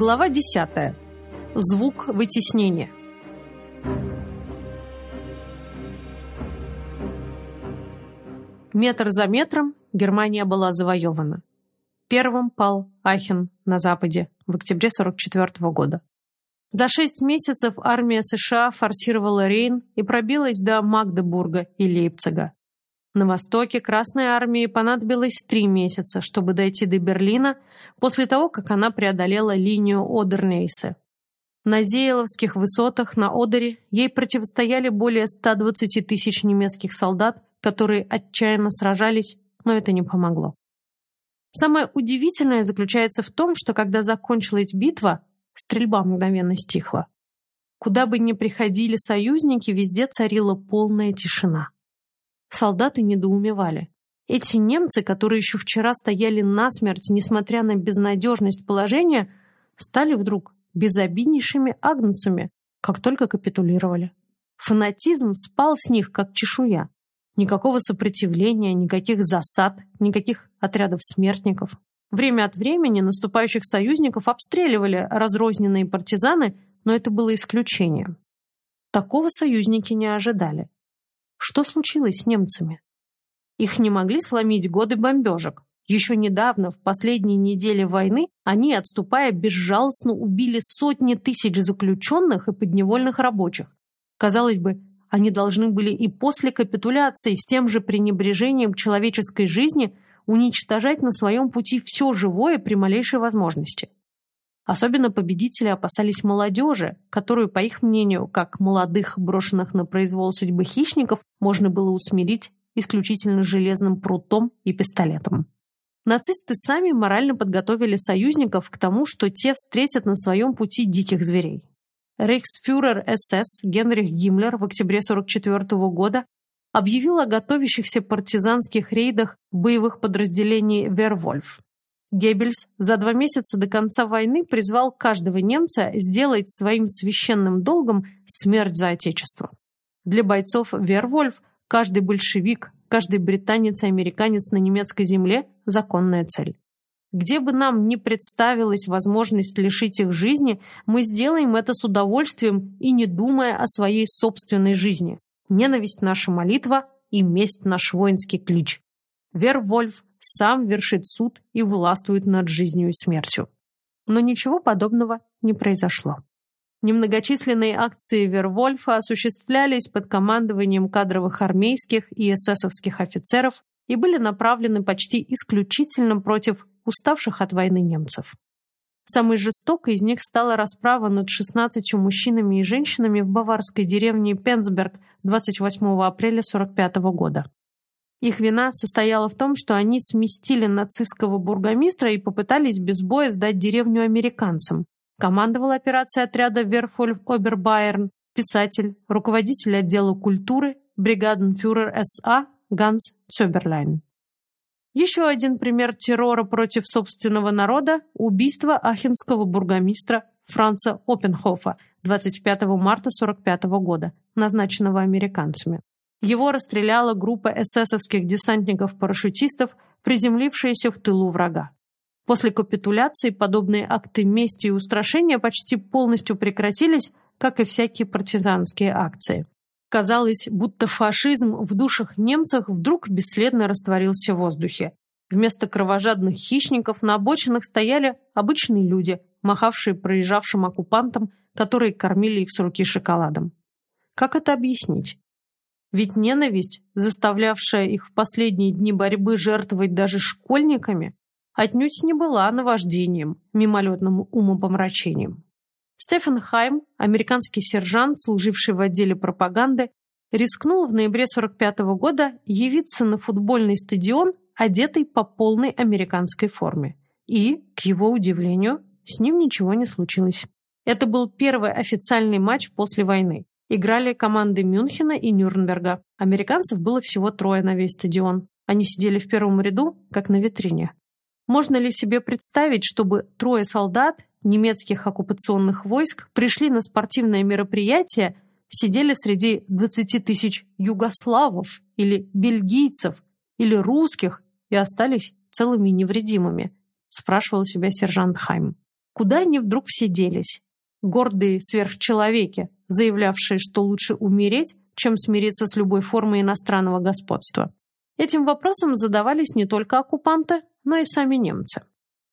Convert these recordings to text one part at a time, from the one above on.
Глава 10. Звук вытеснения. Метр за метром Германия была завоевана. Первым пал Ахен на западе в октябре 1944 года. За шесть месяцев армия США форсировала Рейн и пробилась до Магдебурга и Лейпцига. На востоке Красной армии понадобилось три месяца, чтобы дойти до Берлина после того, как она преодолела линию Одернейсе. На Зееловских высотах на Одере ей противостояли более 120 тысяч немецких солдат, которые отчаянно сражались, но это не помогло. Самое удивительное заключается в том, что когда закончилась битва, стрельба мгновенно стихла. Куда бы ни приходили союзники, везде царила полная тишина. Солдаты недоумевали. Эти немцы, которые еще вчера стояли насмерть, несмотря на безнадежность положения, стали вдруг безобиднейшими агнцами, как только капитулировали. Фанатизм спал с них, как чешуя. Никакого сопротивления, никаких засад, никаких отрядов смертников. Время от времени наступающих союзников обстреливали разрозненные партизаны, но это было исключением. Такого союзники не ожидали. Что случилось с немцами? Их не могли сломить годы бомбежек. Еще недавно, в последние недели войны, они, отступая, безжалостно убили сотни тысяч заключенных и подневольных рабочих. Казалось бы, они должны были и после капитуляции с тем же пренебрежением к человеческой жизни уничтожать на своем пути все живое при малейшей возможности. Особенно победители опасались молодежи, которую, по их мнению, как молодых, брошенных на произвол судьбы хищников, можно было усмирить исключительно железным прутом и пистолетом. Нацисты сами морально подготовили союзников к тому, что те встретят на своем пути диких зверей. Рейхсфюрер СС Генрих Гиммлер в октябре 1944 года объявил о готовящихся партизанских рейдах боевых подразделений «Вервольф». Геббельс за два месяца до конца войны призвал каждого немца сделать своим священным долгом смерть за Отечество. Для бойцов Вервольф каждый большевик, каждый британец и американец на немецкой земле – законная цель. Где бы нам ни представилась возможность лишить их жизни, мы сделаем это с удовольствием и не думая о своей собственной жизни. Ненависть – наша молитва и месть – наш воинский клич. Вервольф сам вершит суд и властвует над жизнью и смертью. Но ничего подобного не произошло. Немногочисленные акции Вервольфа осуществлялись под командованием кадровых армейских и эсэсовских офицеров и были направлены почти исключительно против уставших от войны немцев. Самой жестокой из них стала расправа над 16 мужчинами и женщинами в баварской деревне Пенсберг 28 апреля 1945 года. Их вина состояла в том, что они сместили нацистского бургомистра и попытались без боя сдать деревню американцам. Командовал операцией отряда Верфольф Обербайерн, писатель, руководитель отдела культуры, бригаденфюрер СА Ганс Цёберлайн. Еще один пример террора против собственного народа – убийство ахенского бургомистра Франца Оппенхофа 25 марта 1945 года, назначенного американцами. Его расстреляла группа эсэсовских десантников-парашютистов, приземлившаяся в тылу врага. После капитуляции подобные акты мести и устрашения почти полностью прекратились, как и всякие партизанские акции. Казалось, будто фашизм в душах немцев вдруг бесследно растворился в воздухе. Вместо кровожадных хищников на обочинах стояли обычные люди, махавшие проезжавшим оккупантам, которые кормили их с руки шоколадом. Как это объяснить? Ведь ненависть, заставлявшая их в последние дни борьбы жертвовать даже школьниками, отнюдь не была наваждением, мимолетным умопомрачением. Стефан Хайм, американский сержант, служивший в отделе пропаганды, рискнул в ноябре 1945 года явиться на футбольный стадион, одетый по полной американской форме. И, к его удивлению, с ним ничего не случилось. Это был первый официальный матч после войны. Играли команды Мюнхена и Нюрнберга. Американцев было всего трое на весь стадион. Они сидели в первом ряду, как на витрине. Можно ли себе представить, чтобы трое солдат немецких оккупационных войск пришли на спортивное мероприятие, сидели среди 20 тысяч югославов или бельгийцев или русских и остались целыми невредимыми? Спрашивал себя сержант Хайм. Куда они вдруг все делись? Гордые сверхчеловеки, заявлявшие, что лучше умереть, чем смириться с любой формой иностранного господства. Этим вопросом задавались не только оккупанты, но и сами немцы.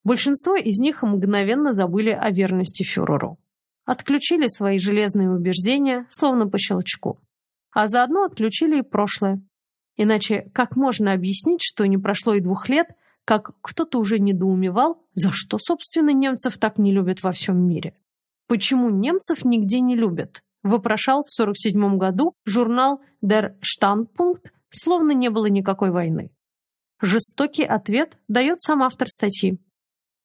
Большинство из них мгновенно забыли о верности фюреру. Отключили свои железные убеждения, словно по щелчку. А заодно отключили и прошлое. Иначе как можно объяснить, что не прошло и двух лет, как кто-то уже недоумевал, за что, собственно, немцев так не любят во всем мире? Почему немцев нигде не любят? Вопрошал в 1947 году журнал Der Standpunkt, словно не было никакой войны. Жестокий ответ дает сам автор статьи.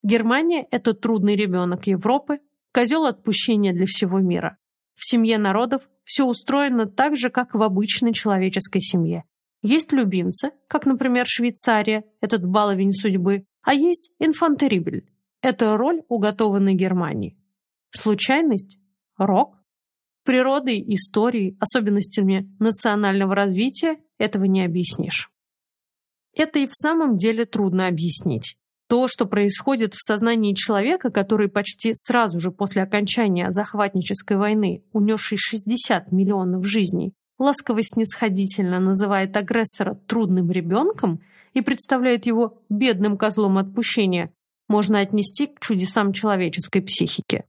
Германия – это трудный ребенок Европы, козел отпущения для всего мира. В семье народов все устроено так же, как в обычной человеческой семье. Есть любимцы, как, например, Швейцария, этот баловень судьбы, а есть инфантерибель. Это роль, уготованной Германии. Случайность? Рок? Природой, историей, особенностями национального развития этого не объяснишь. Это и в самом деле трудно объяснить. То, что происходит в сознании человека, который почти сразу же после окончания захватнической войны, унесший 60 миллионов жизней, ласково-снисходительно называет агрессора трудным ребенком и представляет его бедным козлом отпущения, можно отнести к чудесам человеческой психики.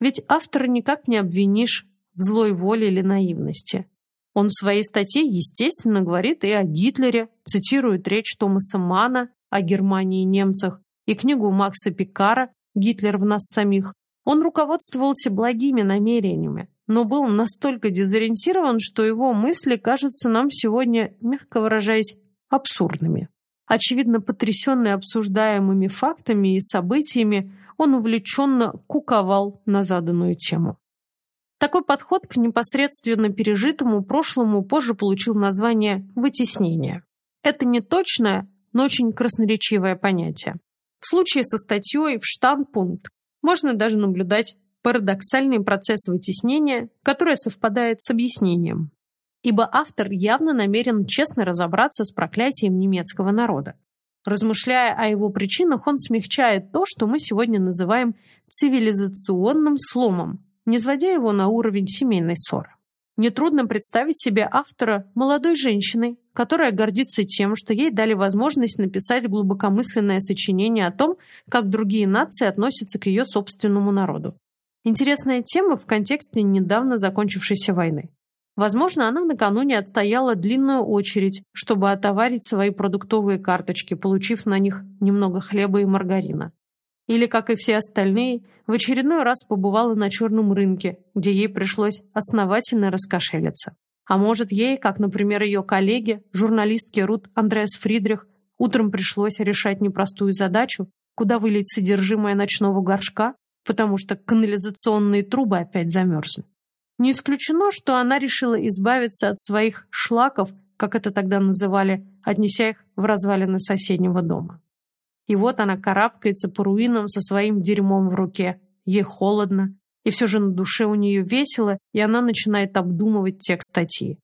Ведь автора никак не обвинишь в злой воле или наивности. Он в своей статье, естественно, говорит и о Гитлере, цитирует речь Томаса Мана о Германии и немцах и книгу Макса Пикара «Гитлер в нас самих». Он руководствовался благими намерениями, но был настолько дезориентирован, что его мысли кажутся нам сегодня, мягко выражаясь, абсурдными. Очевидно, потрясенный обсуждаемыми фактами и событиями, он увлеченно куковал на заданную тему. Такой подход к непосредственно пережитому прошлому позже получил название «вытеснение». Это не точное, но очень красноречивое понятие. В случае со статьей в штампункт можно даже наблюдать парадоксальный процесс вытеснения, который совпадает с объяснением. Ибо автор явно намерен честно разобраться с проклятием немецкого народа. Размышляя о его причинах, он смягчает то, что мы сегодня называем цивилизационным сломом, не сводя его на уровень семейной ссоры. Нетрудно представить себе автора молодой женщиной, которая гордится тем, что ей дали возможность написать глубокомысленное сочинение о том, как другие нации относятся к ее собственному народу. Интересная тема в контексте недавно закончившейся войны. Возможно, она накануне отстояла длинную очередь, чтобы отоварить свои продуктовые карточки, получив на них немного хлеба и маргарина. Или, как и все остальные, в очередной раз побывала на черном рынке, где ей пришлось основательно раскошелиться. А может, ей, как, например, ее коллеге, журналистке Рут Андреас Фридрих, утром пришлось решать непростую задачу, куда вылить содержимое ночного горшка, потому что канализационные трубы опять замерзли. Не исключено, что она решила избавиться от своих шлаков, как это тогда называли, отнеся их в развалины соседнего дома. И вот она карабкается по руинам со своим дерьмом в руке. Ей холодно, и все же на душе у нее весело, и она начинает обдумывать текст статьи.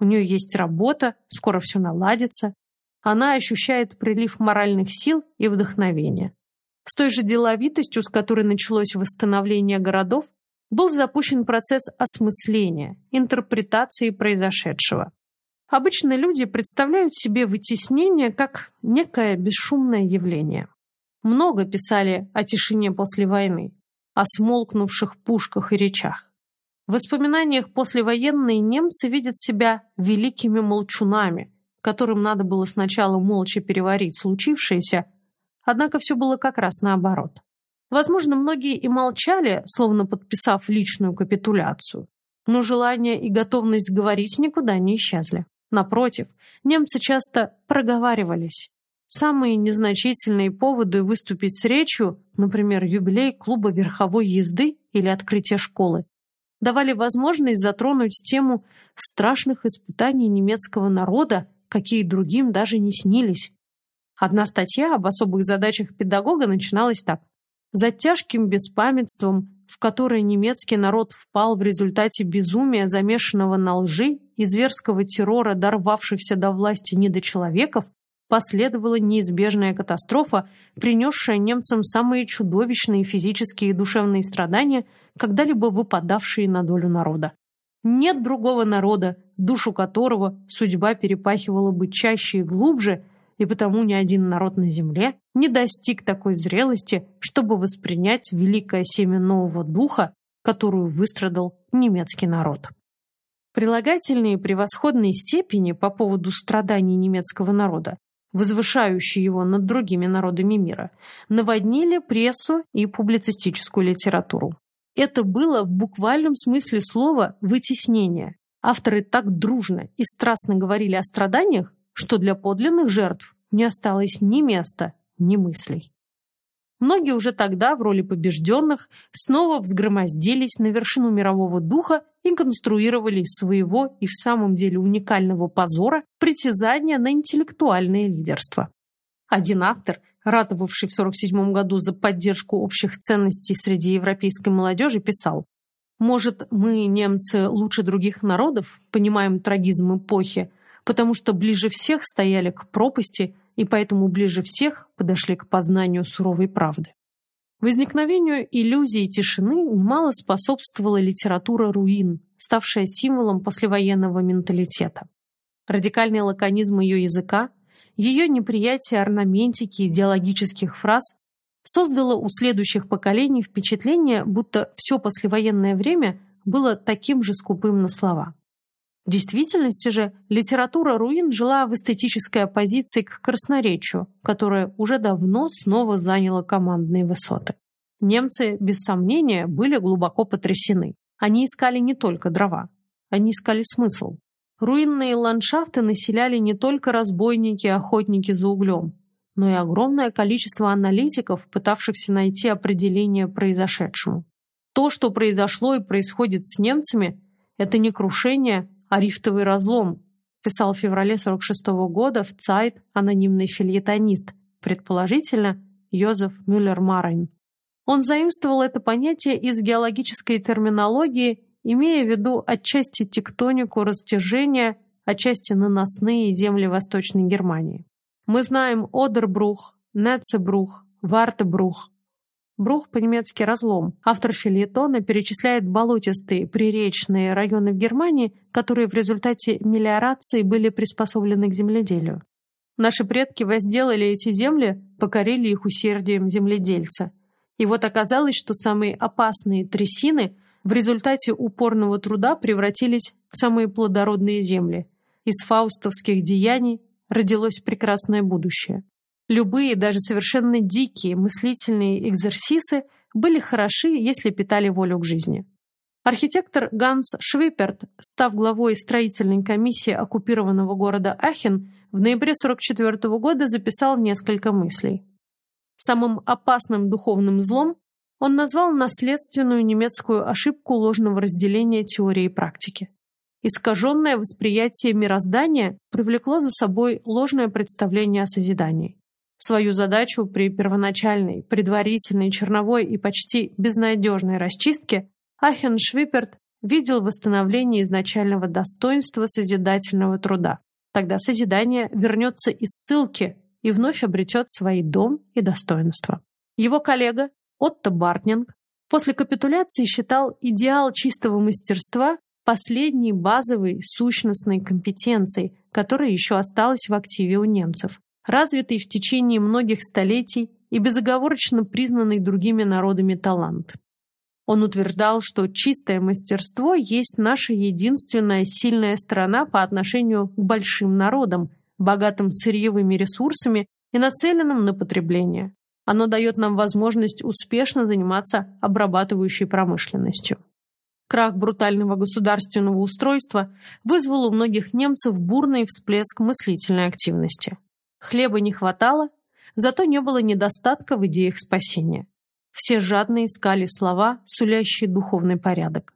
У нее есть работа, скоро все наладится. Она ощущает прилив моральных сил и вдохновения. С той же деловитостью, с которой началось восстановление городов, был запущен процесс осмысления, интерпретации произошедшего. Обычно люди представляют себе вытеснение как некое бесшумное явление. Много писали о тишине после войны, о смолкнувших пушках и речах. В воспоминаниях послевоенные немцы видят себя великими молчунами, которым надо было сначала молча переварить случившееся, однако все было как раз наоборот. Возможно, многие и молчали, словно подписав личную капитуляцию, но желание и готовность говорить никуда не исчезли. Напротив, немцы часто проговаривались. Самые незначительные поводы выступить с речью, например, юбилей клуба верховой езды или открытие школы, давали возможность затронуть тему страшных испытаний немецкого народа, какие другим даже не снились. Одна статья об особых задачах педагога начиналась так. «За тяжким беспамятством в которое немецкий народ впал в результате безумия, замешанного на лжи и зверского террора дорвавшихся до власти недочеловеков, последовала неизбежная катастрофа, принесшая немцам самые чудовищные физические и душевные страдания, когда-либо выпадавшие на долю народа. Нет другого народа, душу которого судьба перепахивала бы чаще и глубже, и потому ни один народ на земле не достиг такой зрелости, чтобы воспринять великое семя нового духа, которую выстрадал немецкий народ. Прилагательные превосходной степени по поводу страданий немецкого народа возвышающие его над другими народами мира, наводнили прессу и публицистическую литературу. Это было в буквальном смысле слова вытеснение. Авторы так дружно и страстно говорили о страданиях, что для подлинных жертв не осталось ни места, ни мыслей. Многие уже тогда в роли побежденных снова взгромоздились на вершину мирового духа и конструировали своего и в самом деле уникального позора притязания на интеллектуальное лидерство. Один автор, ратовавший в 1947 году за поддержку общих ценностей среди европейской молодежи, писал «Может, мы, немцы, лучше других народов, понимаем трагизм эпохи, потому что ближе всех стояли к пропасти и поэтому ближе всех подошли к познанию суровой правды. Возникновению иллюзии тишины немало способствовала литература руин, ставшая символом послевоенного менталитета. Радикальный лаконизм ее языка, ее неприятие орнаментики идеологических фраз создало у следующих поколений впечатление, будто все послевоенное время было таким же скупым на слова. В действительности же литература руин жила в эстетической оппозиции к красноречию, которое уже давно снова заняло командные высоты. Немцы, без сомнения, были глубоко потрясены. Они искали не только дрова, они искали смысл. Руинные ландшафты населяли не только разбойники и охотники за углем, но и огромное количество аналитиков, пытавшихся найти определение произошедшему. То, что произошло и происходит с немцами, это не крушение, а рифтовый разлом, писал в феврале 46 -го года в Цайт анонимный фильетонист, предположительно Йозеф Мюллер-Марайн. Он заимствовал это понятие из геологической терминологии, имея в виду отчасти тектонику растяжения, отчасти наносные земли Восточной Германии. Мы знаем Одербрух, Нецебрух, Вартебрух, Брух по-немецки «разлом». Автор филетона перечисляет болотистые приречные районы в Германии, которые в результате мелиорации были приспособлены к земледелию. Наши предки возделали эти земли, покорили их усердием земледельца. И вот оказалось, что самые опасные трясины в результате упорного труда превратились в самые плодородные земли. Из фаустовских деяний родилось прекрасное будущее. Любые, даже совершенно дикие мыслительные экзерсисы были хороши, если питали волю к жизни. Архитектор Ганс Швиперт, став главой строительной комиссии оккупированного города Ахен, в ноябре 1944 года записал несколько мыслей. Самым опасным духовным злом он назвал наследственную немецкую ошибку ложного разделения теории и практики. Искаженное восприятие мироздания привлекло за собой ложное представление о созидании. Свою задачу при первоначальной, предварительной, черновой и почти безнадежной расчистке Ахен Швиперт видел восстановление изначального достоинства созидательного труда. Тогда созидание вернется из ссылки и вновь обретет свои дом и достоинство. Его коллега Отто Бартнинг после капитуляции считал идеал чистого мастерства последней базовой сущностной компетенцией, которая еще осталась в активе у немцев развитый в течение многих столетий и безоговорочно признанный другими народами талант. Он утверждал, что чистое мастерство есть наша единственная сильная сторона по отношению к большим народам, богатым сырьевыми ресурсами и нацеленным на потребление. Оно дает нам возможность успешно заниматься обрабатывающей промышленностью. Крах брутального государственного устройства вызвал у многих немцев бурный всплеск мыслительной активности. Хлеба не хватало, зато не было недостатка в идеях спасения. Все жадно искали слова, сулящие духовный порядок.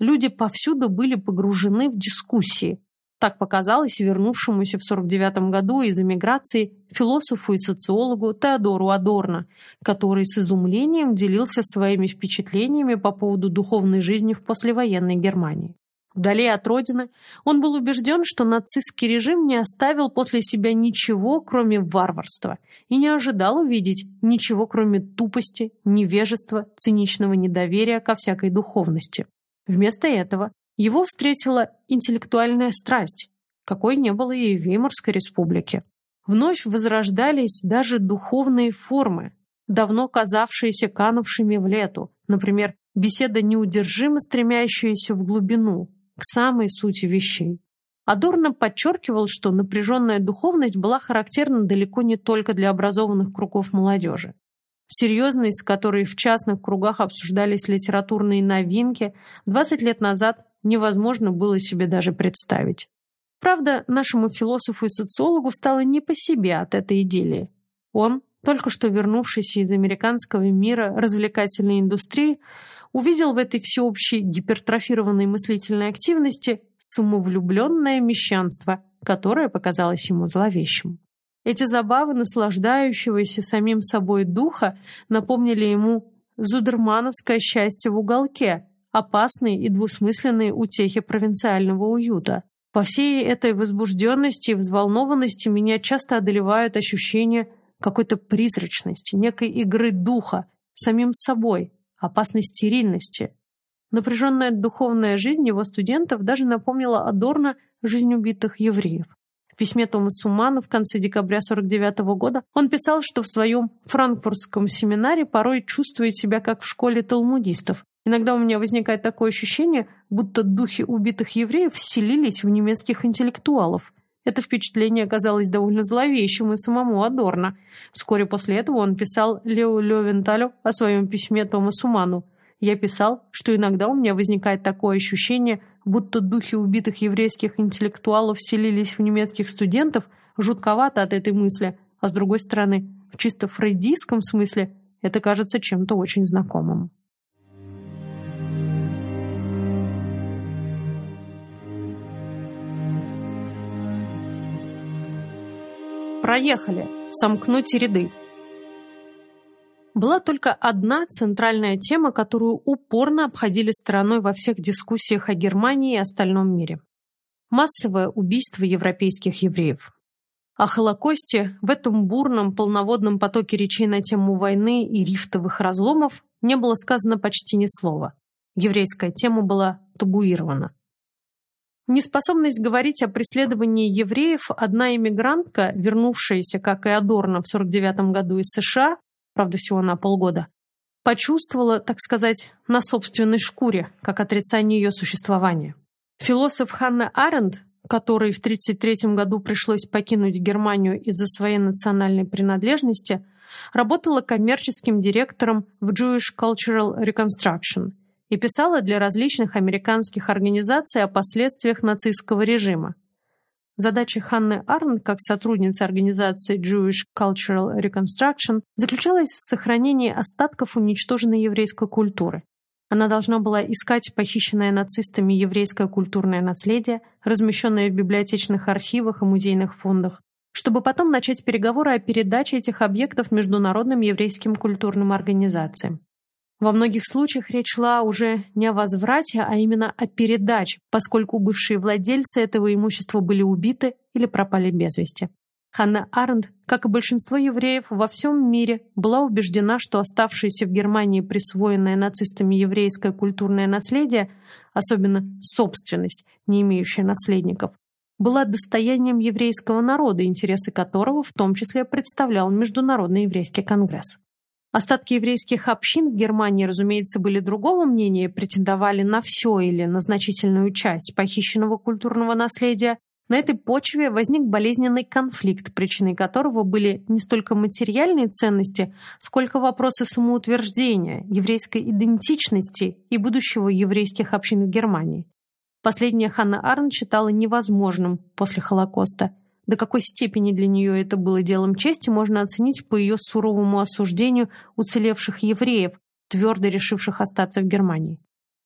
Люди повсюду были погружены в дискуссии. Так показалось вернувшемуся в 49 году из эмиграции философу и социологу Теодору Адорно, который с изумлением делился своими впечатлениями по поводу духовной жизни в послевоенной Германии. Вдали от родины он был убежден, что нацистский режим не оставил после себя ничего, кроме варварства, и не ожидал увидеть ничего, кроме тупости, невежества, циничного недоверия ко всякой духовности. Вместо этого его встретила интеллектуальная страсть, какой не было и в Веймарской республике. Вновь возрождались даже духовные формы, давно казавшиеся канувшими в лету, например, беседа неудержимо стремящаяся в глубину, к самой сути вещей. Адорно подчеркивал, что напряженная духовность была характерна далеко не только для образованных кругов молодежи. Серьезность, с которой в частных кругах обсуждались литературные новинки, 20 лет назад невозможно было себе даже представить. Правда, нашему философу и социологу стало не по себе от этой идеи. Он, только что вернувшийся из американского мира развлекательной индустрии, увидел в этой всеобщей гипертрофированной мыслительной активности самовлюбленное мещанство, которое показалось ему зловещим. Эти забавы наслаждающегося самим собой духа напомнили ему зудермановское счастье в уголке, опасные и двусмысленные утехи провинциального уюта. По всей этой возбужденности и взволнованности меня часто одолевают ощущения какой-то призрачности, некой игры духа, самим собой, опасной стерильности. Напряженная духовная жизнь его студентов даже напомнила Адорно жизнь убитых евреев. В письме Томасу Ману в конце декабря 49 года он писал, что в своем франкфуртском семинаре порой чувствует себя как в школе талмудистов. Иногда у меня возникает такое ощущение, будто духи убитых евреев вселились в немецких интеллектуалов. Это впечатление оказалось довольно зловещим и самому Адорно. Вскоре после этого он писал Лео Левенталю о своем письме Томасу Ману. «Я писал, что иногда у меня возникает такое ощущение, будто духи убитых еврейских интеллектуалов вселились в немецких студентов, жутковато от этой мысли, а с другой стороны, в чисто фрейдийском смысле это кажется чем-то очень знакомым». Проехали. Сомкнуть ряды. Была только одна центральная тема, которую упорно обходили стороной во всех дискуссиях о Германии и остальном мире. Массовое убийство европейских евреев. О Холокосте в этом бурном полноводном потоке речей на тему войны и рифтовых разломов не было сказано почти ни слова. Еврейская тема была табуирована. Неспособность говорить о преследовании евреев одна иммигрантка, вернувшаяся, как и Адорно, в 49 году из США, правда, всего на полгода, почувствовала, так сказать, на собственной шкуре, как отрицание ее существования. Философ Ханна Аренд, которой в 1933 году пришлось покинуть Германию из-за своей национальной принадлежности, работала коммерческим директором в Jewish Cultural Reconstruction – и писала для различных американских организаций о последствиях нацистского режима. Задача Ханны Арн, как сотрудницы организации Jewish Cultural Reconstruction, заключалась в сохранении остатков уничтоженной еврейской культуры. Она должна была искать похищенное нацистами еврейское культурное наследие, размещенное в библиотечных архивах и музейных фондах, чтобы потом начать переговоры о передаче этих объектов международным еврейским культурным организациям. Во многих случаях речь шла уже не о возврате, а именно о передаче, поскольку бывшие владельцы этого имущества были убиты или пропали без вести. Ханна Аренд, как и большинство евреев во всем мире, была убеждена, что оставшееся в Германии присвоенное нацистами еврейское культурное наследие, особенно собственность, не имеющая наследников, была достоянием еврейского народа, интересы которого в том числе представлял Международный еврейский конгресс. Остатки еврейских общин в Германии, разумеется, были другого мнения претендовали на все или на значительную часть похищенного культурного наследия. На этой почве возник болезненный конфликт, причиной которого были не столько материальные ценности, сколько вопросы самоутверждения, еврейской идентичности и будущего еврейских общин в Германии. Последнее Ханна Арн считала невозможным после Холокоста – до какой степени для нее это было делом чести, можно оценить по ее суровому осуждению уцелевших евреев, твердо решивших остаться в Германии.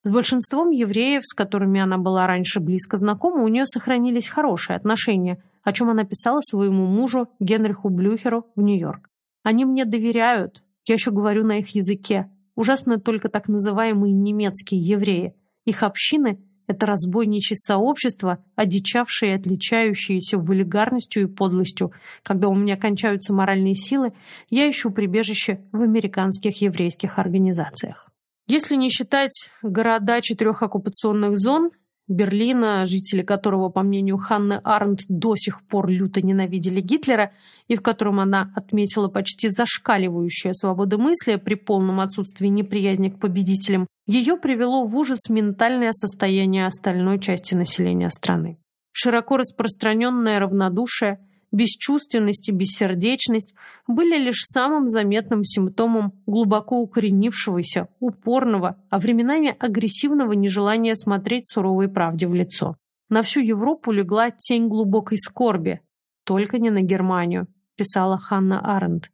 С большинством евреев, с которыми она была раньше близко знакома, у нее сохранились хорошие отношения, о чем она писала своему мужу Генриху Блюхеру в Нью-Йорк. «Они мне доверяют, я еще говорю на их языке. Ужасно только так называемые немецкие евреи. Их общины это разбойничье сообщество, одичавшее и отличающееся вульгарностью и подлостью. Когда у меня кончаются моральные силы, я ищу прибежище в американских еврейских организациях. Если не считать города четырех оккупационных зон, Берлина, жители которого, по мнению Ханны Арнdt, до сих пор люто ненавидели Гитлера, и в котором она отметила почти зашкаливающую свободомыслие при полном отсутствии неприязни к победителям, ее привело в ужас ментальное состояние остальной части населения страны. Широко распространенное равнодушие, бесчувственность и бессердечность были лишь самым заметным симптомом глубоко укоренившегося, упорного, а временами агрессивного нежелания смотреть суровой правде в лицо. На всю Европу легла тень глубокой скорби, только не на Германию, писала Ханна Аренд.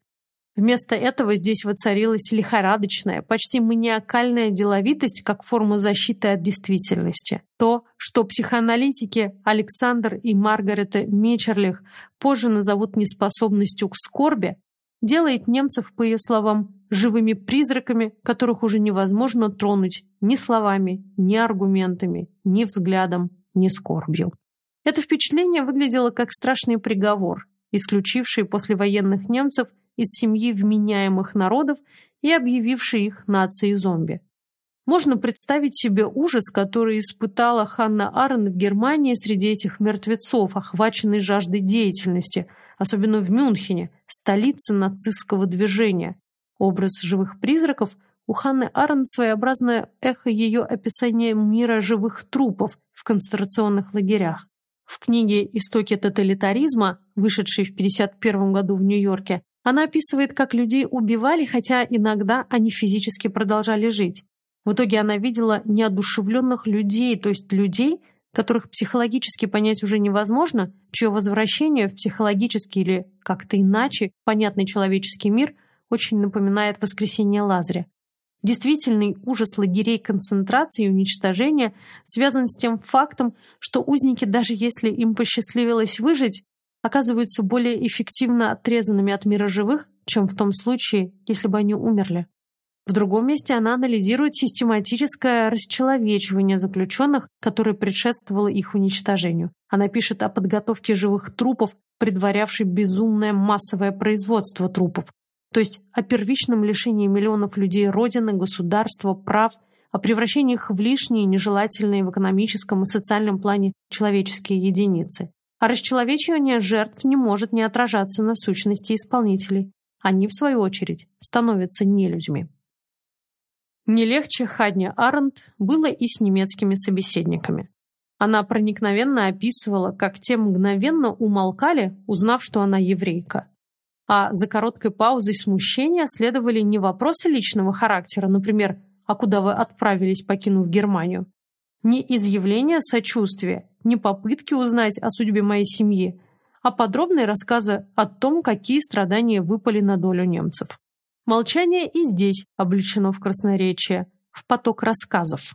Вместо этого здесь воцарилась лихорадочная, почти маниакальная деловитость как форма защиты от действительности. То, что психоаналитики Александр и Маргарета Мечерлих позже назовут неспособностью к скорби, делает немцев, по ее словам, живыми призраками, которых уже невозможно тронуть ни словами, ни аргументами, ни взглядом, ни скорбью. Это впечатление выглядело как страшный приговор, исключивший послевоенных немцев – из семьи вменяемых народов и объявивший их нацией зомби. Можно представить себе ужас, который испытала Ханна Арен в Германии среди этих мертвецов, охваченной жаждой деятельности, особенно в Мюнхене, столице нацистского движения. Образ живых призраков у Ханны Арен своеобразное эхо ее описания мира живых трупов в концентрационных лагерях. В книге «Истоки тоталитаризма», вышедшей в 1951 году в Нью-Йорке, она описывает, как людей убивали, хотя иногда они физически продолжали жить. В итоге она видела неодушевленных людей, то есть людей, которых психологически понять уже невозможно, чье возвращение в психологический или как-то иначе понятный человеческий мир очень напоминает воскресение Лазаря. Действительный ужас лагерей концентрации и уничтожения связан с тем фактом, что узники, даже если им посчастливилось выжить, оказываются более эффективно отрезанными от мира живых, чем в том случае, если бы они умерли. В другом месте она анализирует систематическое расчеловечивание заключенных, которое предшествовало их уничтожению. Она пишет о подготовке живых трупов, предварявшей безумное массовое производство трупов, то есть о первичном лишении миллионов людей родины, государства, прав, о превращении их в лишние, нежелательные в экономическом и социальном плане человеческие единицы. А расчеловечивание жертв не может не отражаться на сущности исполнителей. Они, в свою очередь, становятся нелюдьми. Не легче Хадня Арендт было и с немецкими собеседниками. Она проникновенно описывала, как те мгновенно умолкали, узнав, что она еврейка. А за короткой паузой смущения следовали не вопросы личного характера, например, «А куда вы отправились, покинув Германию?», не изъявления сочувствия, не попытки узнать о судьбе моей семьи, а подробные рассказы о том, какие страдания выпали на долю немцев. Молчание и здесь облечено в красноречие, в поток рассказов.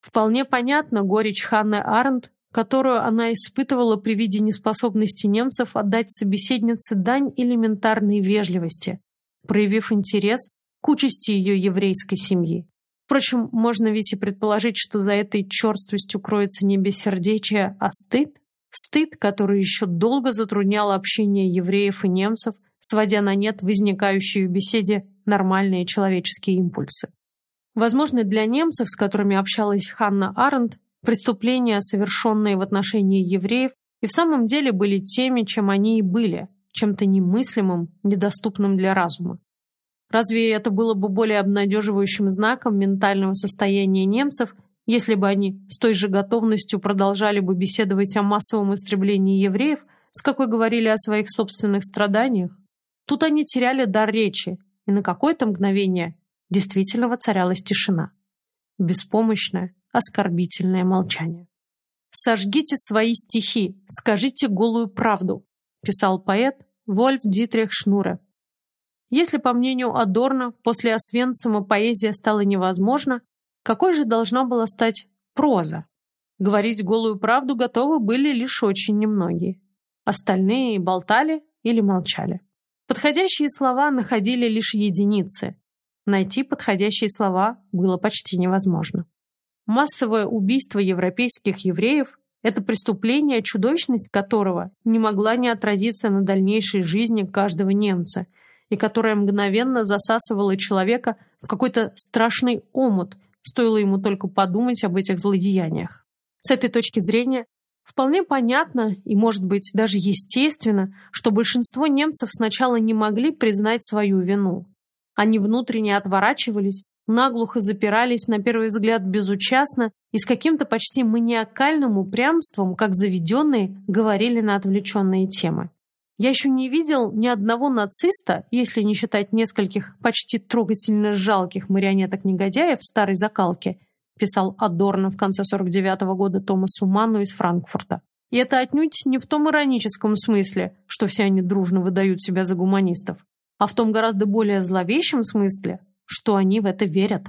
Вполне понятно горечь Ханны Арендт, которую она испытывала при виде неспособности немцев отдать собеседнице дань элементарной вежливости, проявив интерес к участи ее еврейской семьи. Впрочем, можно ведь и предположить, что за этой черствостью кроется не бессердечие, а стыд. Стыд, который еще долго затруднял общение евреев и немцев, сводя на нет возникающие в беседе нормальные человеческие импульсы. Возможно, для немцев, с которыми общалась Ханна Аренд, преступления, совершенные в отношении евреев, и в самом деле были теми, чем они и были, чем-то немыслимым, недоступным для разума. Разве это было бы более обнадеживающим знаком ментального состояния немцев, если бы они с той же готовностью продолжали бы беседовать о массовом истреблении евреев, с какой говорили о своих собственных страданиях? Тут они теряли дар речи, и на какое-то мгновение действительно воцарялась тишина. Беспомощное, оскорбительное молчание. «Сожгите свои стихи, скажите голую правду», писал поэт Вольф Дитрих Шнуре если, по мнению Адорна, после Освенцима поэзия стала невозможна, какой же должна была стать проза? Говорить голую правду готовы были лишь очень немногие. Остальные болтали или молчали. Подходящие слова находили лишь единицы. Найти подходящие слова было почти невозможно. Массовое убийство европейских евреев – это преступление, чудовищность которого не могла не отразиться на дальнейшей жизни каждого немца, и которое мгновенно засасывало человека в какой-то страшный омут, стоило ему только подумать об этих злодеяниях. С этой точки зрения вполне понятно и, может быть, даже естественно, что большинство немцев сначала не могли признать свою вину. Они внутренне отворачивались, наглухо запирались, на первый взгляд, безучастно и с каким-то почти маниакальным упрямством, как заведенные, говорили на отвлеченные темы. Я еще не видел ни одного нациста, если не считать нескольких почти трогательно жалких марионеток-негодяев старой закалки, писал Адорно в конце 49 -го года Томасу Манну из Франкфурта. И это отнюдь не в том ироническом смысле, что все они дружно выдают себя за гуманистов, а в том гораздо более зловещем смысле, что они в это верят,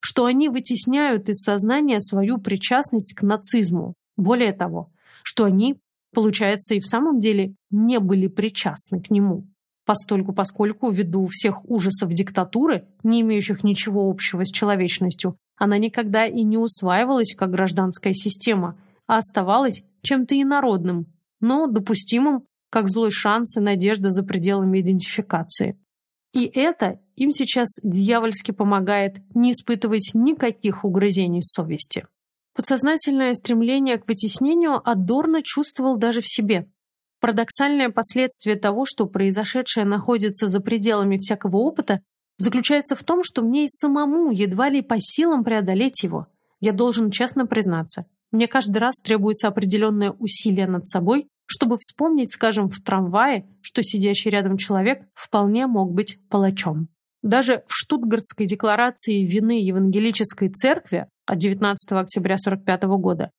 что они вытесняют из сознания свою причастность к нацизму. Более того, что они, получается, и в самом деле не были причастны к нему. Постольку, поскольку, ввиду всех ужасов диктатуры, не имеющих ничего общего с человечностью, она никогда и не усваивалась как гражданская система, а оставалась чем-то инородным, но допустимым, как злой шанс и надежда за пределами идентификации. И это им сейчас дьявольски помогает не испытывать никаких угрызений совести. Подсознательное стремление к вытеснению Адорно чувствовал даже в себе. Парадоксальное последствие того, что произошедшее находится за пределами всякого опыта, заключается в том, что мне и самому едва ли по силам преодолеть его. Я должен честно признаться, мне каждый раз требуется определенное усилие над собой, чтобы вспомнить, скажем, в трамвае, что сидящий рядом человек вполне мог быть палачом. Даже в Штутгартской декларации вины Евангелической Церкви от 19 октября 1945 года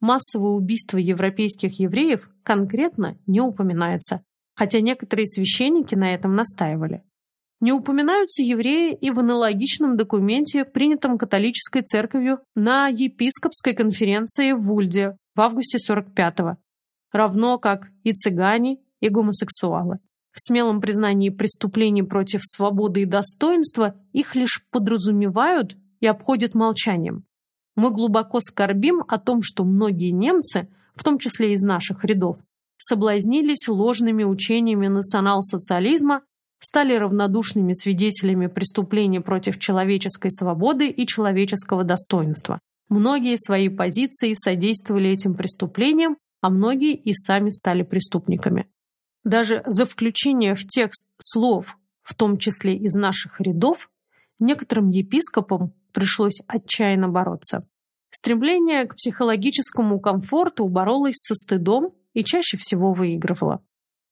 массовое убийство европейских евреев конкретно не упоминается, хотя некоторые священники на этом настаивали. Не упоминаются евреи и в аналогичном документе, принятом католической церковью на епископской конференции в Вульде в августе 45-го, равно как и цыгане, и гомосексуалы. В смелом признании преступлений против свободы и достоинства их лишь подразумевают и обходят молчанием. Мы глубоко скорбим о том, что многие немцы, в том числе из наших рядов, соблазнились ложными учениями национал-социализма, стали равнодушными свидетелями преступлений против человеческой свободы и человеческого достоинства. Многие свои позиции содействовали этим преступлениям а многие и сами стали преступниками. Даже за включение в текст слов, в том числе из наших рядов, некоторым епископам пришлось отчаянно бороться. Стремление к психологическому комфорту боролось со стыдом и чаще всего выигрывало.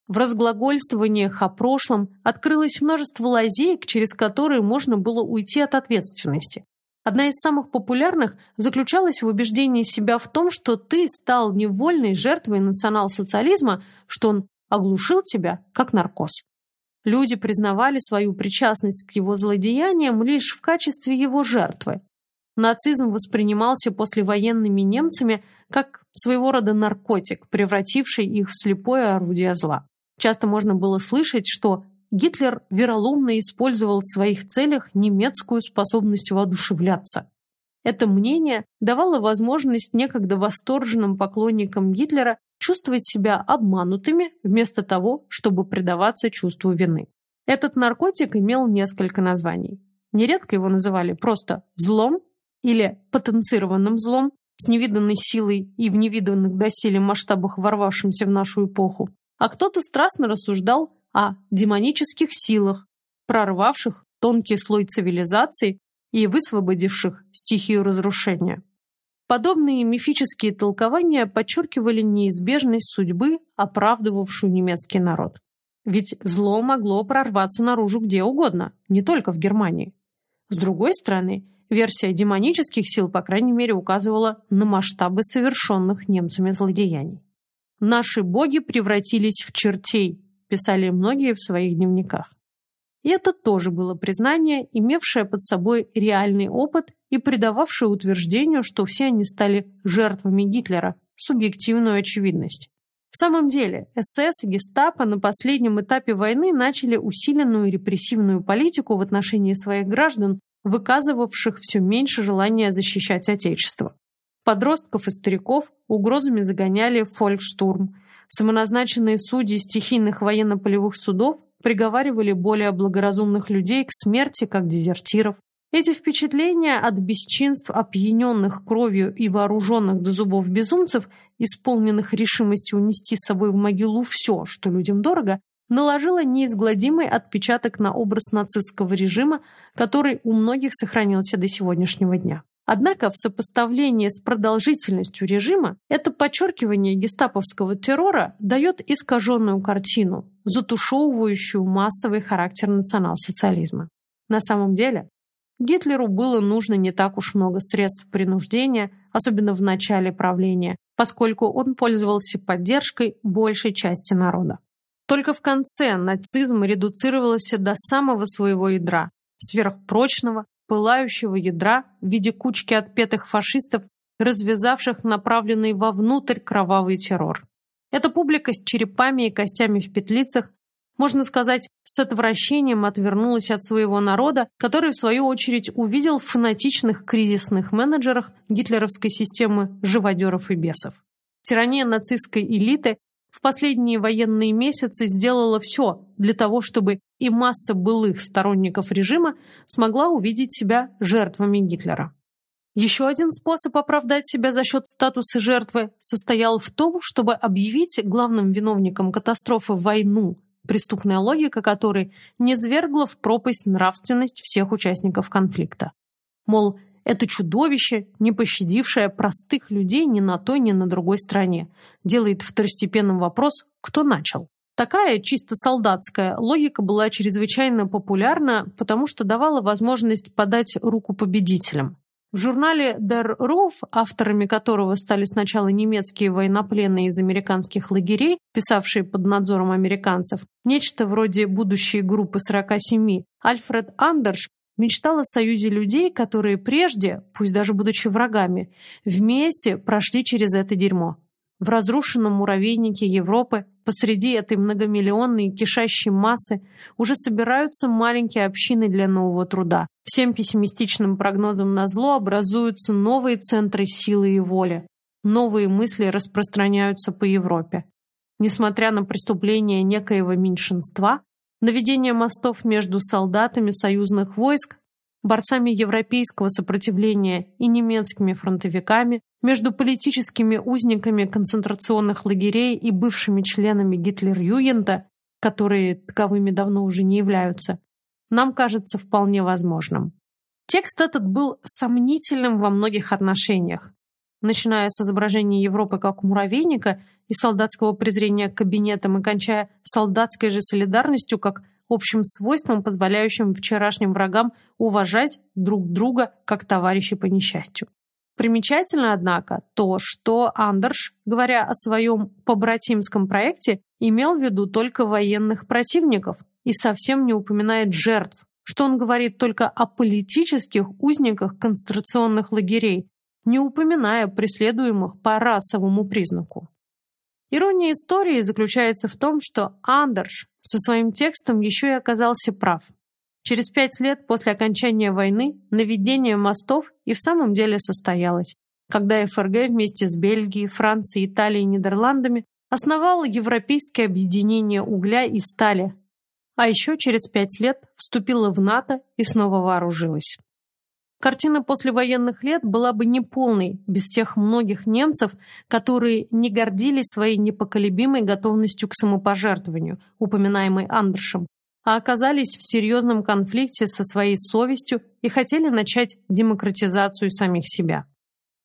В разглагольствованиях о прошлом открылось множество лазеек, через которые можно было уйти от ответственности. Одна из самых популярных заключалась в убеждении себя в том, что ты стал невольной жертвой национал-социализма, что он оглушил тебя, как наркоз. Люди признавали свою причастность к его злодеяниям лишь в качестве его жертвы. Нацизм воспринимался послевоенными немцами как своего рода наркотик, превративший их в слепое орудие зла. Часто можно было слышать, что Гитлер вероломно использовал в своих целях немецкую способность воодушевляться. Это мнение давало возможность некогда восторженным поклонникам Гитлера чувствовать себя обманутыми вместо того, чтобы предаваться чувству вины. Этот наркотик имел несколько названий. Нередко его называли просто «злом» или «потенцированным злом», с невиданной силой и в невиданных доселе масштабах ворвавшимся в нашу эпоху. А кто-то страстно рассуждал о демонических силах, прорвавших тонкий слой цивилизации и высвободивших стихию разрушения. Подобные мифические толкования подчеркивали неизбежность судьбы, оправдывавшую немецкий народ. Ведь зло могло прорваться наружу где угодно, не только в Германии. С другой стороны, версия демонических сил, по крайней мере, указывала на масштабы совершенных немцами злодеяний. Наши боги превратились в чертей, писали многие в своих дневниках. И это тоже было признание, имевшее под собой реальный опыт и придававшее утверждению, что все они стали жертвами Гитлера, субъективную очевидность. В самом деле, СС и Гестапо на последнем этапе войны начали усиленную репрессивную политику в отношении своих граждан, выказывавших все меньше желания защищать Отечество. Подростков и стариков угрозами загоняли в фолькштурм. Самоназначенные судьи стихийных военно-полевых судов приговаривали более благоразумных людей к смерти как дезертиров. Эти впечатления от бесчинств опьяненных кровью и вооруженных до зубов безумцев, исполненных решимости унести с собой в могилу все, что людям дорого, наложило неизгладимый отпечаток на образ нацистского режима, который у многих сохранился до сегодняшнего дня. Однако в сопоставлении с продолжительностью режима это подчеркивание гестаповского террора дает искаженную картину, затушевывающую массовый характер национал-социализма. На самом деле, Гитлеру было нужно не так уж много средств принуждения, особенно в начале правления, поскольку он пользовался поддержкой большей части народа. Только в конце нацизм редуцировался до самого своего ядра, сверхпрочного, пылающего ядра в виде кучки отпетых фашистов, развязавших направленный вовнутрь кровавый террор. Эта публика с черепами и костями в петлицах, можно сказать, с отвращением отвернулась от своего народа, который, в свою очередь, увидел в фанатичных кризисных менеджерах гитлеровской системы живодеров и бесов. Тирания нацистской элиты в последние военные месяцы сделала все для того, чтобы и масса былых сторонников режима смогла увидеть себя жертвами Гитлера. Еще один способ оправдать себя за счет статуса жертвы состоял в том, чтобы объявить главным виновником катастрофы войну, преступная логика которой не свергла в пропасть нравственность всех участников конфликта. Мол, это чудовище, не пощадившее простых людей ни на той, ни на другой стороне, делает второстепенным вопрос, кто начал. Такая чисто солдатская логика была чрезвычайно популярна, потому что давала возможность подать руку победителям. В журнале Der Ruf, авторами которого стали сначала немецкие военнопленные из американских лагерей, писавшие под надзором американцев, нечто вроде будущей группы 47, Альфред Андерш мечтал о союзе людей, которые прежде, пусть даже будучи врагами, вместе прошли через это дерьмо. В разрушенном муравейнике Европы посреди этой многомиллионной кишащей массы уже собираются маленькие общины для нового труда. Всем пессимистичным прогнозам на зло образуются новые центры силы и воли. Новые мысли распространяются по Европе. Несмотря на преступления некоего меньшинства, наведение мостов между солдатами союзных войск, борцами европейского сопротивления и немецкими фронтовиками, между политическими узниками концентрационных лагерей и бывшими членами Гитлер-Югента, которые таковыми давно уже не являются, нам кажется вполне возможным. Текст этот был сомнительным во многих отношениях, начиная с изображения Европы как муравейника и солдатского презрения к кабинетам и кончая солдатской же солидарностью как общим свойством, позволяющим вчерашним врагам уважать друг друга как товарищей по несчастью. Примечательно, однако, то, что Андерш, говоря о своем побратимском проекте, имел в виду только военных противников и совсем не упоминает жертв, что он говорит только о политических узниках концентрационных лагерей, не упоминая преследуемых по расовому признаку. Ирония истории заключается в том, что Андерш со своим текстом еще и оказался прав. Через пять лет после окончания войны наведение мостов и в самом деле состоялось, когда ФРГ вместе с Бельгией, Францией, Италией и Нидерландами основало Европейское объединение угля и стали, а еще через пять лет вступила в НАТО и снова вооружилась. Картина послевоенных лет была бы неполной без тех многих немцев, которые не гордились своей непоколебимой готовностью к самопожертвованию, упоминаемой Андершем, а оказались в серьезном конфликте со своей совестью и хотели начать демократизацию самих себя.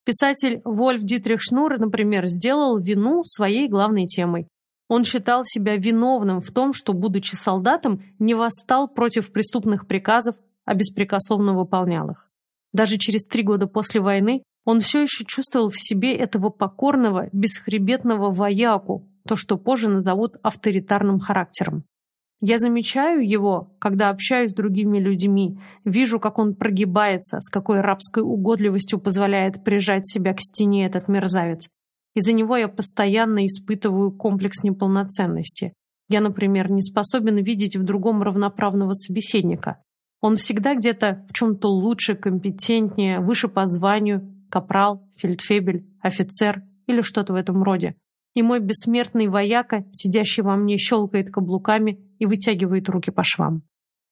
Писатель Вольф Дитрих Шнур, например, сделал вину своей главной темой. Он считал себя виновным в том, что, будучи солдатом, не восстал против преступных приказов, а беспрекословно выполнял их. Даже через три года после войны он все еще чувствовал в себе этого покорного, бесхребетного вояку, то, что позже назовут авторитарным характером. Я замечаю его, когда общаюсь с другими людьми, вижу, как он прогибается, с какой рабской угодливостью позволяет прижать себя к стене этот мерзавец. Из-за него я постоянно испытываю комплекс неполноценности. Я, например, не способен видеть в другом равноправного собеседника. Он всегда где-то в чем-то лучше, компетентнее, выше по званию, капрал, фельдфебель, офицер или что-то в этом роде. И мой бессмертный вояка, сидящий во мне, щелкает каблуками и вытягивает руки по швам.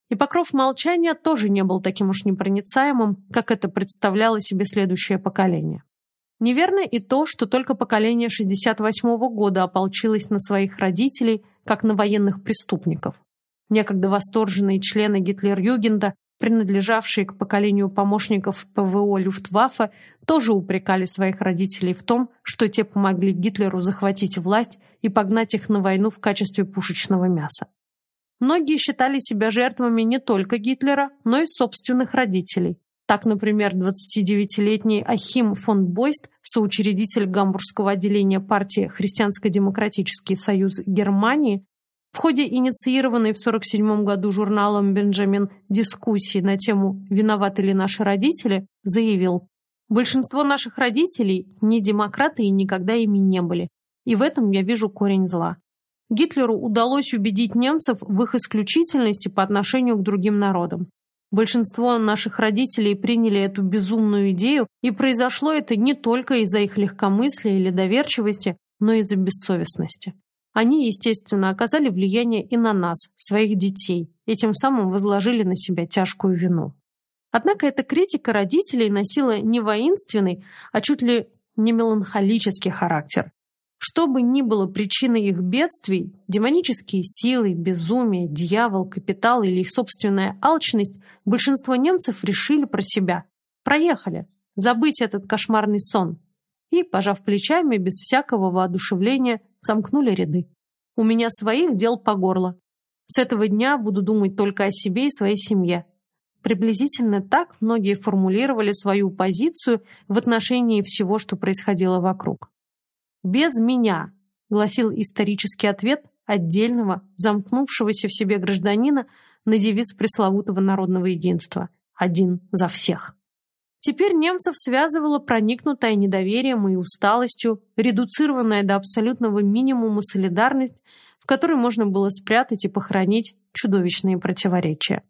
И покров молчания тоже не был таким уж непроницаемым, как это представляло себе следующее поколение. Неверно и то, что только поколение 68-го года ополчилось на своих родителей, как на военных преступников. Некогда восторженные члены Гитлер-Югенда, принадлежавшие к поколению помощников ПВО Люфтваффе, тоже упрекали своих родителей в том, что те помогли Гитлеру захватить власть и погнать их на войну в качестве пушечного мяса. Многие считали себя жертвами не только Гитлера, но и собственных родителей. Так, например, 29-летний Ахим фон Бойст, соучредитель гамбургского отделения партии Христианско-демократический союз Германии, в ходе инициированной в 1947 году журналом «Бенджамин» дискуссии на тему «Виноваты ли наши родители?» заявил «Большинство наших родителей не демократы и никогда ими не были. И в этом я вижу корень зла. Гитлеру удалось убедить немцев в их исключительности по отношению к другим народам. Большинство наших родителей приняли эту безумную идею, и произошло это не только из-за их легкомыслия или доверчивости, но и из-за бессовестности. Они, естественно, оказали влияние и на нас, своих детей, и тем самым возложили на себя тяжкую вину. Однако эта критика родителей носила не воинственный, а чуть ли не меланхолический характер. Что бы ни было причиной их бедствий, демонические силы, безумие, дьявол, капитал или их собственная алчность, большинство немцев решили про себя. Проехали. Забыть этот кошмарный сон. И, пожав плечами, без всякого воодушевления, сомкнули ряды. У меня своих дел по горло. С этого дня буду думать только о себе и своей семье. Приблизительно так многие формулировали свою позицию в отношении всего, что происходило вокруг. «Без меня», — гласил исторический ответ отдельного, замкнувшегося в себе гражданина на девиз пресловутого народного единства «Один за всех». Теперь немцев связывало проникнутое недоверием и усталостью, редуцированная до абсолютного минимума солидарность, в которой можно было спрятать и похоронить чудовищные противоречия.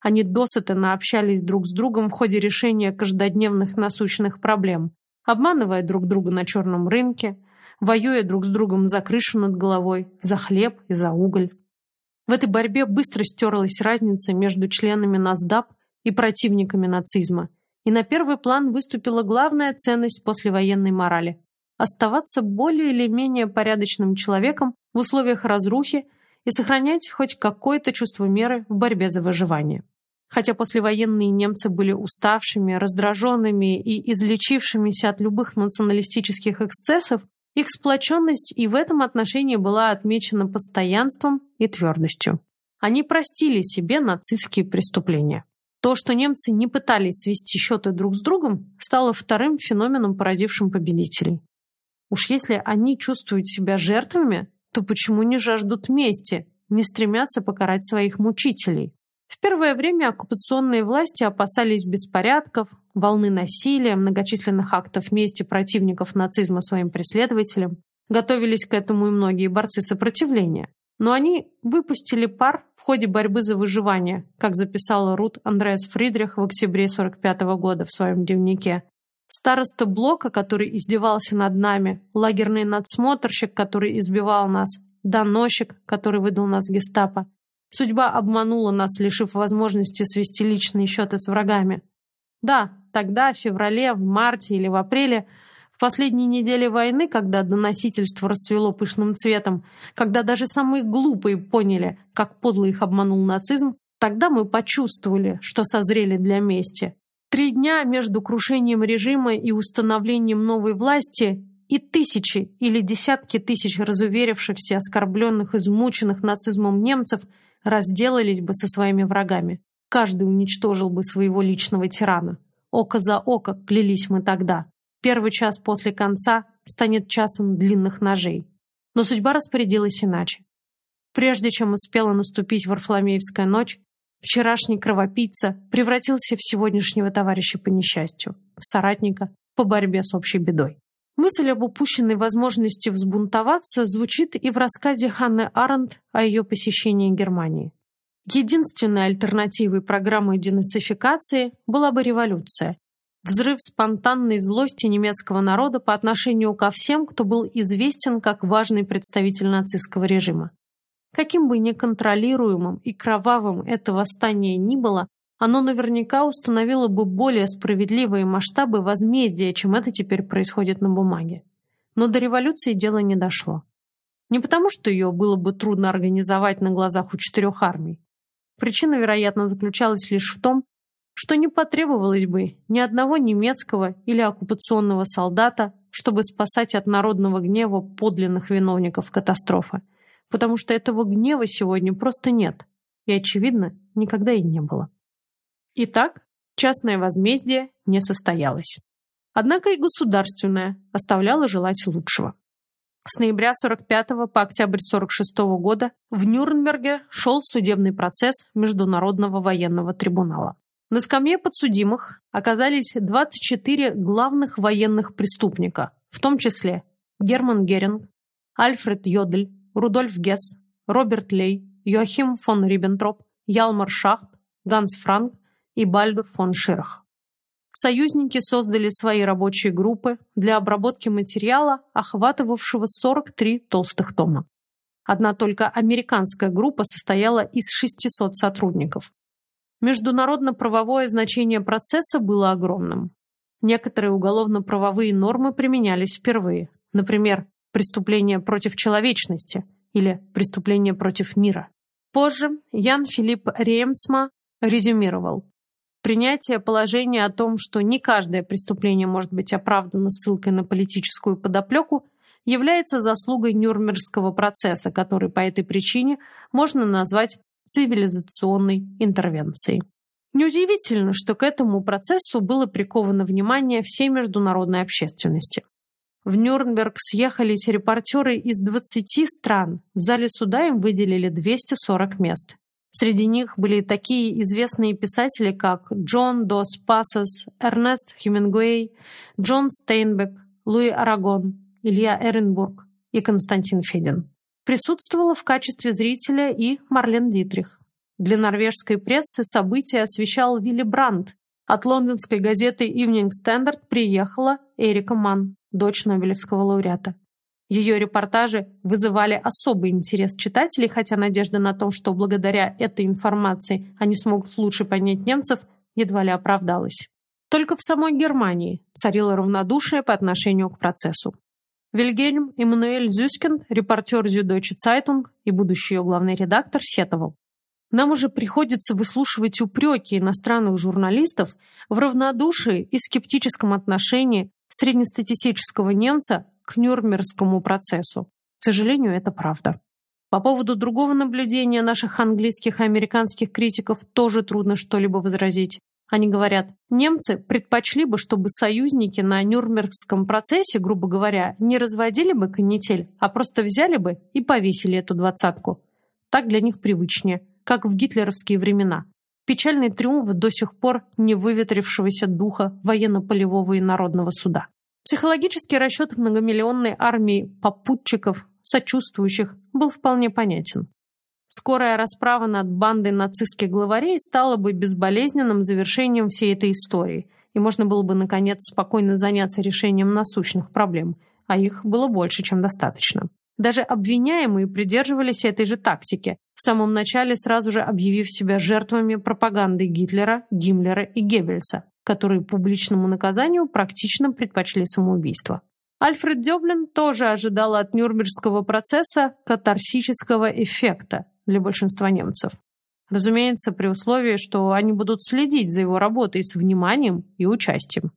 Они досыта наобщались друг с другом в ходе решения каждодневных насущных проблем, обманывая друг друга на черном рынке, воюя друг с другом за крышу над головой, за хлеб и за уголь. В этой борьбе быстро стерлась разница между членами НАСДАП и противниками нацизма, и на первый план выступила главная ценность послевоенной морали – оставаться более или менее порядочным человеком в условиях разрухи и сохранять хоть какое-то чувство меры в борьбе за выживание. Хотя послевоенные немцы были уставшими, раздраженными и излечившимися от любых националистических эксцессов, их сплоченность и в этом отношении была отмечена постоянством и твердостью. Они простили себе нацистские преступления. То, что немцы не пытались свести счеты друг с другом, стало вторым феноменом, поразившим победителей. Уж если они чувствуют себя жертвами, то почему не жаждут мести, не стремятся покарать своих мучителей? В первое время оккупационные власти опасались беспорядков, волны насилия, многочисленных актов мести противников нацизма своим преследователям. Готовились к этому и многие борцы сопротивления. Но они выпустили пар ходе борьбы за выживание, как записала Рут Андреас Фридрих в октябре 45 года в своем дневнике. Староста Блока, который издевался над нами, лагерный надсмотрщик, который избивал нас, доносчик, который выдал нас гестапо, Судьба обманула нас, лишив возможности свести личные счеты с врагами. Да, тогда, в феврале, в марте или в апреле, в последние недели войны, когда доносительство расцвело пышным цветом, когда даже самые глупые поняли, как подло их обманул нацизм, тогда мы почувствовали, что созрели для мести. Три дня между крушением режима и установлением новой власти и тысячи или десятки тысяч разуверившихся, оскорбленных, измученных нацизмом немцев – разделались бы со своими врагами. Каждый уничтожил бы своего личного тирана. Око за око клялись мы тогда. Первый час после конца станет часом длинных ножей. Но судьба распорядилась иначе. Прежде чем успела наступить Варфоломеевская ночь, вчерашний кровопийца превратился в сегодняшнего товарища по несчастью, в соратника по борьбе с общей бедой. Мысль об упущенной возможности взбунтоваться звучит и в рассказе Ханны Аренд о ее посещении Германии. Единственной альтернативой программы денацификации была бы революция. Взрыв спонтанной злости немецкого народа по отношению ко всем, кто был известен как важный представитель нацистского режима. Каким бы неконтролируемым и кровавым это восстание ни было, оно наверняка установило бы более справедливые масштабы возмездия, чем это теперь происходит на бумаге. Но до революции дело не дошло. Не потому, что ее было бы трудно организовать на глазах у четырех армий. Причина, вероятно, заключалась лишь в том, что не потребовалось бы ни одного немецкого или оккупационного солдата, чтобы спасать от народного гнева подлинных виновников катастрофы, потому что этого гнева сегодня просто нет и, очевидно, никогда и не было. Итак, частное возмездие не состоялось. Однако и государственное оставляло желать лучшего. С ноября 45 по октябрь 46 года в Нюрнберге шел судебный процесс Международного военного трибунала. На скамье подсудимых оказались 24 главных военных преступника, в том числе Герман Геринг, Альфред Йодель, Рудольф Гесс, Роберт Лей, Йохим фон Риббентроп, Ялмар Шахт, Ганс Франк и Бальдур фон Ширах. Союзники создали свои рабочие группы для обработки материала, охватывавшего 43 толстых тома. Одна только американская группа состояла из 600 сотрудников. Международно-правовое значение процесса было огромным. Некоторые уголовно-правовые нормы применялись впервые. Например, преступление против человечности или преступление против мира. Позже Ян Филипп Ремцма резюмировал. Принятие положения о том, что не каждое преступление может быть оправдано ссылкой на политическую подоплеку, является заслугой Нюрнбергского процесса, который по этой причине можно назвать цивилизационной интервенцией. Неудивительно, что к этому процессу было приковано внимание всей международной общественности. В Нюрнберг съехались репортеры из 20 стран. В зале суда им выделили 240 мест. Среди них были такие известные писатели, как Джон Дос Пасос, Эрнест Хемингуэй, Джон Стейнбек, Луи Арагон, Илья Эренбург и Константин Федин. Присутствовала в качестве зрителя и Марлен Дитрих. Для норвежской прессы события освещал Вилли Брандт. От лондонской газеты Evening Standard приехала Эрика Манн, дочь Нобелевского лауреата. Ее репортажи вызывали особый интерес читателей, хотя надежда на то, что благодаря этой информации они смогут лучше понять немцев, едва ли оправдалась. Только в самой Германии царило равнодушие по отношению к процессу. Вильгельм Эммануэль Зюскин, репортер Süddeutsche Zeitung и будущий ее главный редактор, сетовал. Нам уже приходится выслушивать упреки иностранных журналистов в равнодушии и скептическом отношении среднестатистического немца к Нюрнбергскому процессу. К сожалению, это правда. По поводу другого наблюдения наших английских и американских критиков тоже трудно что-либо возразить. Они говорят, немцы предпочли бы, чтобы союзники на Нюрнбергском процессе, грубо говоря, не разводили бы канитель, а просто взяли бы и повесили эту двадцатку. Так для них привычнее, как в гитлеровские времена. Печальный триумф до сих пор не выветрившегося духа военно-полевого и народного суда. Психологический расчет многомиллионной армии попутчиков, сочувствующих, был вполне понятен. Скорая расправа над бандой нацистских главарей стала бы безболезненным завершением всей этой истории, и можно было бы, наконец, спокойно заняться решением насущных проблем, а их было больше, чем достаточно. Даже обвиняемые придерживались этой же тактики, в самом начале сразу же объявив себя жертвами пропаганды Гитлера, Гиммлера и Геббельса которые публичному наказанию практично предпочли самоубийство. Альфред Дёблин тоже ожидал от Нюрнбергского процесса катарсического эффекта для большинства немцев. Разумеется, при условии, что они будут следить за его работой с вниманием и участием.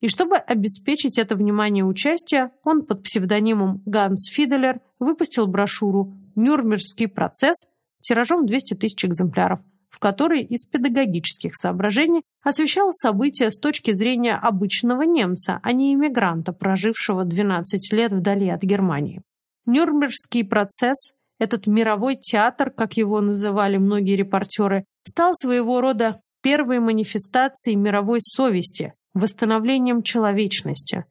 И чтобы обеспечить это внимание и участие, он под псевдонимом Ганс Фиделер выпустил брошюру «Нюрнбергский процесс» тиражом 200 тысяч экземпляров – в которой из педагогических соображений освещал события с точки зрения обычного немца, а не иммигранта, прожившего 12 лет вдали от Германии. Нюрнбергский процесс, этот мировой театр, как его называли многие репортеры, стал своего рода первой манифестацией мировой совести, восстановлением человечности.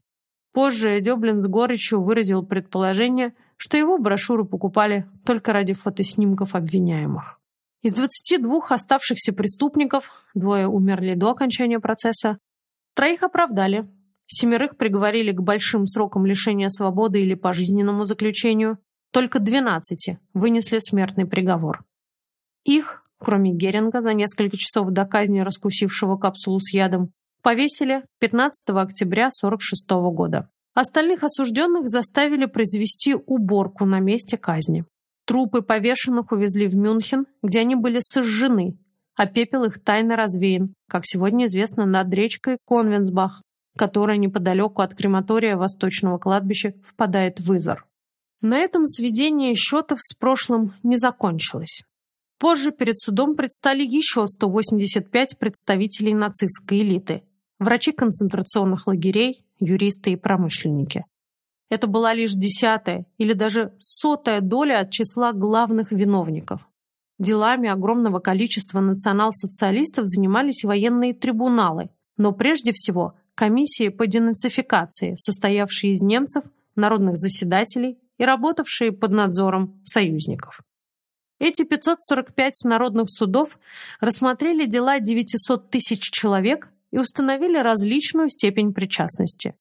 Позже Дёблин с горечью выразил предположение, что его брошюру покупали только ради фотоснимков обвиняемых. Из 22 оставшихся преступников, двое умерли до окончания процесса, троих оправдали, семерых приговорили к большим срокам лишения свободы или пожизненному заключению, только 12 вынесли смертный приговор. Их, кроме Геринга, за несколько часов до казни раскусившего капсулу с ядом, повесили 15 октября 1946 года. Остальных осужденных заставили произвести уборку на месте казни. Трупы повешенных увезли в Мюнхен, где они были сожжены, а пепел их тайно развеян, как сегодня известно, над речкой Конвенсбах, которая неподалеку от крематория Восточного кладбища впадает в Изор. На этом сведение счетов с прошлым не закончилось. Позже перед судом предстали еще 185 представителей нацистской элиты, врачи концентрационных лагерей, юристы и промышленники. Это была лишь десятая или даже сотая доля от числа главных виновников. Делами огромного количества национал-социалистов занимались военные трибуналы, но прежде всего комиссии по денацификации, состоявшие из немцев, народных заседателей и работавшие под надзором союзников. Эти 545 народных судов рассмотрели дела 900 тысяч человек и установили различную степень причастности.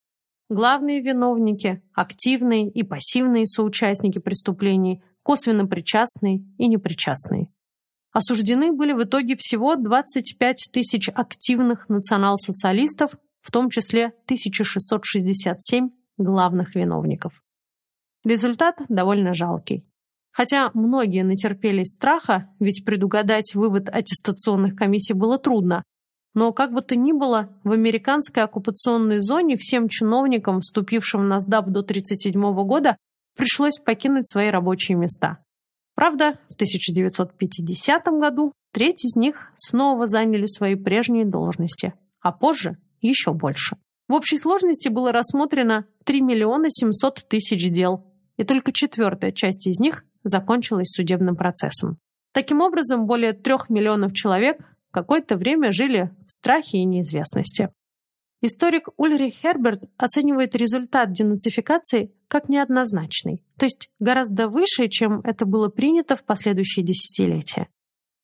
Главные виновники, активные и пассивные соучастники преступлений, косвенно причастные и непричастные. Осуждены были в итоге всего 25 тысяч активных национал-социалистов, в том числе 1667 главных виновников. Результат довольно жалкий. Хотя многие натерпелись страха, ведь предугадать вывод аттестационных комиссий было трудно, но, как бы то ни было, в американской оккупационной зоне всем чиновникам, вступившим на СДАП до 1937 года, пришлось покинуть свои рабочие места. Правда, в 1950 году треть из них снова заняли свои прежние должности, а позже еще больше. В общей сложности было рассмотрено 3 миллиона 700 тысяч дел, и только четвертая часть из них закончилась судебным процессом. Таким образом, более трех миллионов человек какое-то время жили в страхе и неизвестности. Историк Ульрих Херберт оценивает результат денацификации как неоднозначный, то есть гораздо выше, чем это было принято в последующие десятилетия.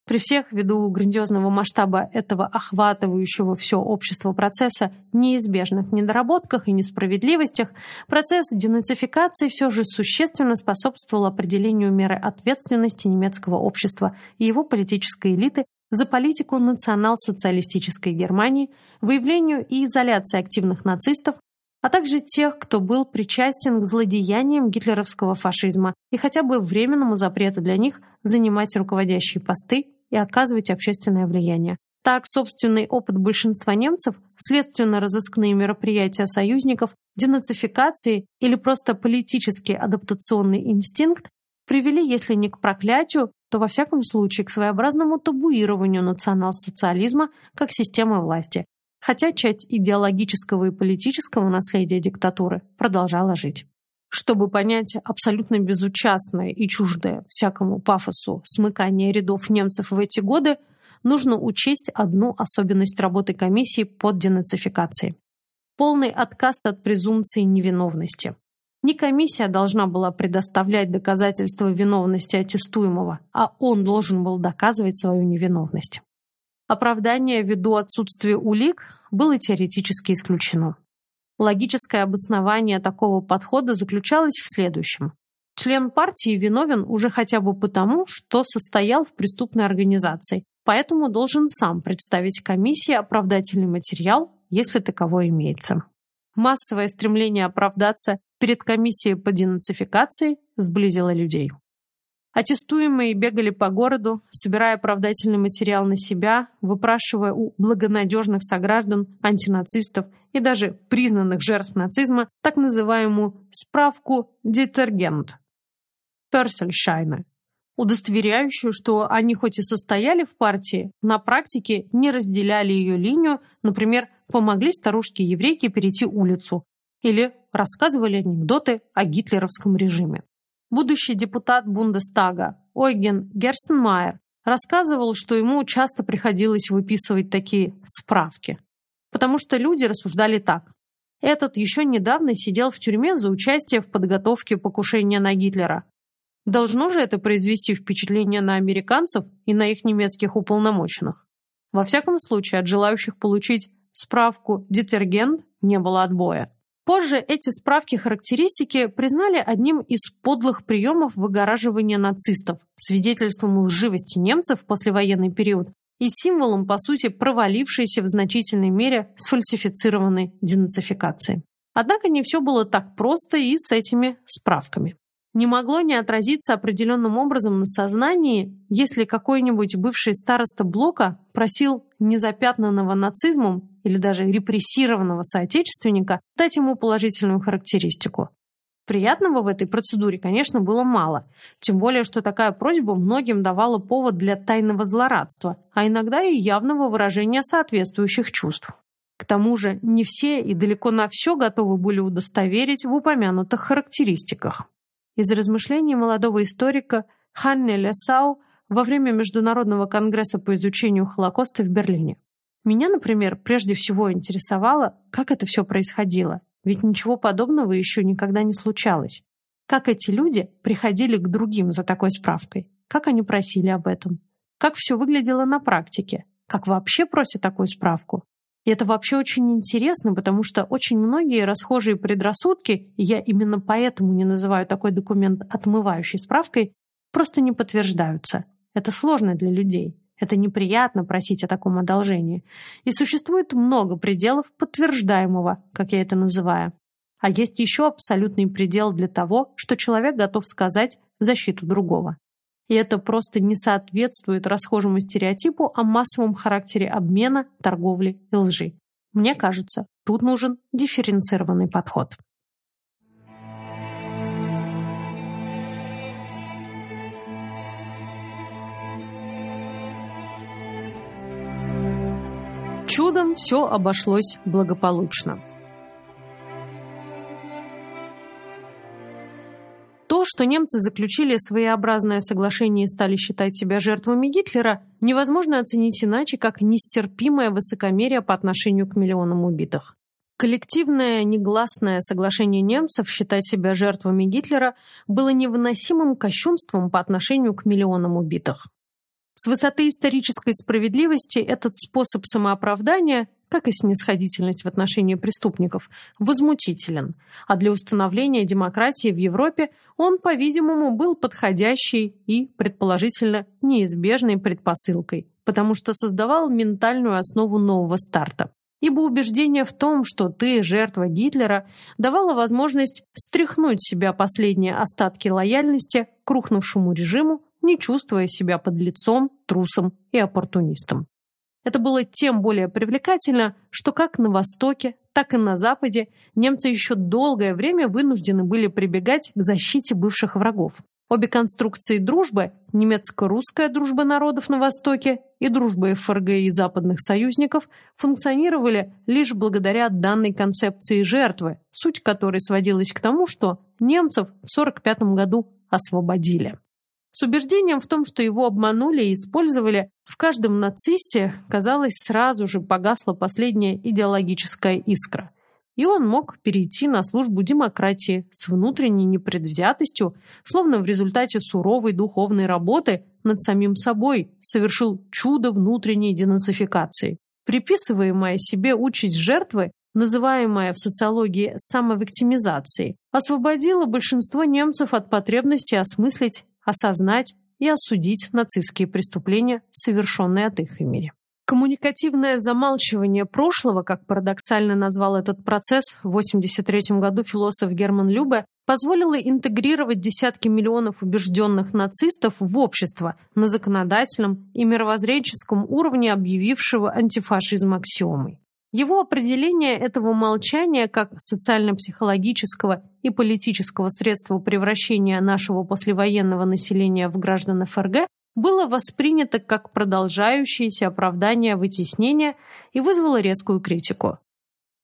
При всех, ввиду грандиозного масштаба этого охватывающего все общество процесса, неизбежных недоработках и несправедливостях, процесс денацификации все же существенно способствовал определению меры ответственности немецкого общества и его политической элиты за политику национал-социалистической Германии, выявлению и изоляции активных нацистов, а также тех, кто был причастен к злодеяниям гитлеровского фашизма и хотя бы временному запрету для них занимать руководящие посты и оказывать общественное влияние. Так, собственный опыт большинства немцев, следственно-розыскные мероприятия союзников, денацификации или просто политический адаптационный инстинкт привели, если не к проклятию, то во всяком случае к своеобразному табуированию национал-социализма как системы власти, хотя часть идеологического и политического наследия диктатуры продолжала жить. Чтобы понять абсолютно безучастное и чуждое всякому пафосу смыкание рядов немцев в эти годы, нужно учесть одну особенность работы комиссии под денацификацией. Полный отказ от презумпции невиновности. Не комиссия должна была предоставлять доказательства виновности аттестуемого, а он должен был доказывать свою невиновность. Оправдание ввиду отсутствия улик было теоретически исключено. Логическое обоснование такого подхода заключалось в следующем. Член партии виновен уже хотя бы потому, что состоял в преступной организации, поэтому должен сам представить комиссии оправдательный материал, если таковой имеется. Массовое стремление оправдаться перед комиссией по денацификации сблизило людей. Аттестуемые бегали по городу, собирая оправдательный материал на себя, выпрашивая у благонадежных сограждан, антинацистов и даже признанных жертв нацизма так называемую справку «детергент» Персельшайна, удостоверяющую, что они хоть и состояли в партии, на практике не разделяли ее линию, например, помогли старушке-еврейке перейти улицу или рассказывали анекдоты о гитлеровском режиме. Будущий депутат Бундестага Ойген Герстенмайер рассказывал, что ему часто приходилось выписывать такие справки, потому что люди рассуждали так. Этот еще недавно сидел в тюрьме за участие в подготовке покушения на Гитлера. Должно же это произвести впечатление на американцев и на их немецких уполномоченных. Во всяком случае, от желающих получить справку «детергент» не было отбоя. Позже эти справки характеристики признали одним из подлых приемов выгораживания нацистов, свидетельством лживости немцев в послевоенный период и символом, по сути, провалившейся в значительной мере сфальсифицированной денацификации. Однако не все было так просто и с этими справками не могло не отразиться определенным образом на сознании, если какой-нибудь бывший староста блока просил незапятнанного нацизмом или даже репрессированного соотечественника дать ему положительную характеристику. Приятного в этой процедуре, конечно, было мало, тем более, что такая просьба многим давала повод для тайного злорадства, а иногда и явного выражения соответствующих чувств. К тому же не все и далеко на все готовы были удостоверить в упомянутых характеристиках из размышлений молодого историка Ханне Лесау во время Международного конгресса по изучению Холокоста в Берлине. Меня, например, прежде всего интересовало, как это все происходило, ведь ничего подобного еще никогда не случалось. Как эти люди приходили к другим за такой справкой? Как они просили об этом? Как все выглядело на практике? Как вообще просят такую справку? И это вообще очень интересно, потому что очень многие расхожие предрассудки, и я именно поэтому не называю такой документ отмывающей справкой, просто не подтверждаются. Это сложно для людей. Это неприятно просить о таком одолжении. И существует много пределов подтверждаемого, как я это называю. А есть еще абсолютный предел для того, что человек готов сказать в защиту другого и это просто не соответствует расхожему стереотипу о массовом характере обмена, торговли и лжи. Мне кажется, тут нужен дифференцированный подход. Чудом все обошлось благополучно. То, что немцы заключили своеобразное соглашение и стали считать себя жертвами Гитлера, невозможно оценить иначе, как нестерпимое высокомерие по отношению к миллионам убитых. Коллективное негласное соглашение немцев считать себя жертвами Гитлера было невыносимым кощунством по отношению к миллионам убитых. С высоты исторической справедливости этот способ самооправдания как и снисходительность в отношении преступников, возмутителен, а для установления демократии в Европе он, по-видимому, был подходящей и, предположительно, неизбежной предпосылкой, потому что создавал ментальную основу нового старта. Ибо убеждение в том, что ты жертва Гитлера, давало возможность стряхнуть себя последние остатки лояльности к рухнувшему режиму, не чувствуя себя под лицом, трусом и оппортунистом. Это было тем более привлекательно, что как на Востоке, так и на Западе немцы еще долгое время вынуждены были прибегать к защите бывших врагов. Обе конструкции дружбы, немецко-русская дружба народов на Востоке и дружба ФРГ и западных союзников, функционировали лишь благодаря данной концепции жертвы, суть которой сводилась к тому, что немцев в 1945 году освободили. С убеждением в том, что его обманули и использовали, в каждом нацисте, казалось, сразу же погасла последняя идеологическая искра. И он мог перейти на службу демократии с внутренней непредвзятостью, словно в результате суровой духовной работы над самим собой совершил чудо внутренней денацификации. Приписываемая себе участь жертвы называемая в социологии самовиктимизацией, освободила большинство немцев от потребности осмыслить осознать и осудить нацистские преступления, совершенные от их имени. Коммуникативное замалчивание прошлого, как парадоксально назвал этот процесс в 1983 году философ Герман Любе, позволило интегрировать десятки миллионов убежденных нацистов в общество на законодательном и мировоззренческом уровне, объявившего антифашизм аксиомой. Его определение этого молчания как социально-психологического и политического средства превращения нашего послевоенного населения в граждан ФРГ было воспринято как продолжающееся оправдание вытеснения и вызвало резкую критику.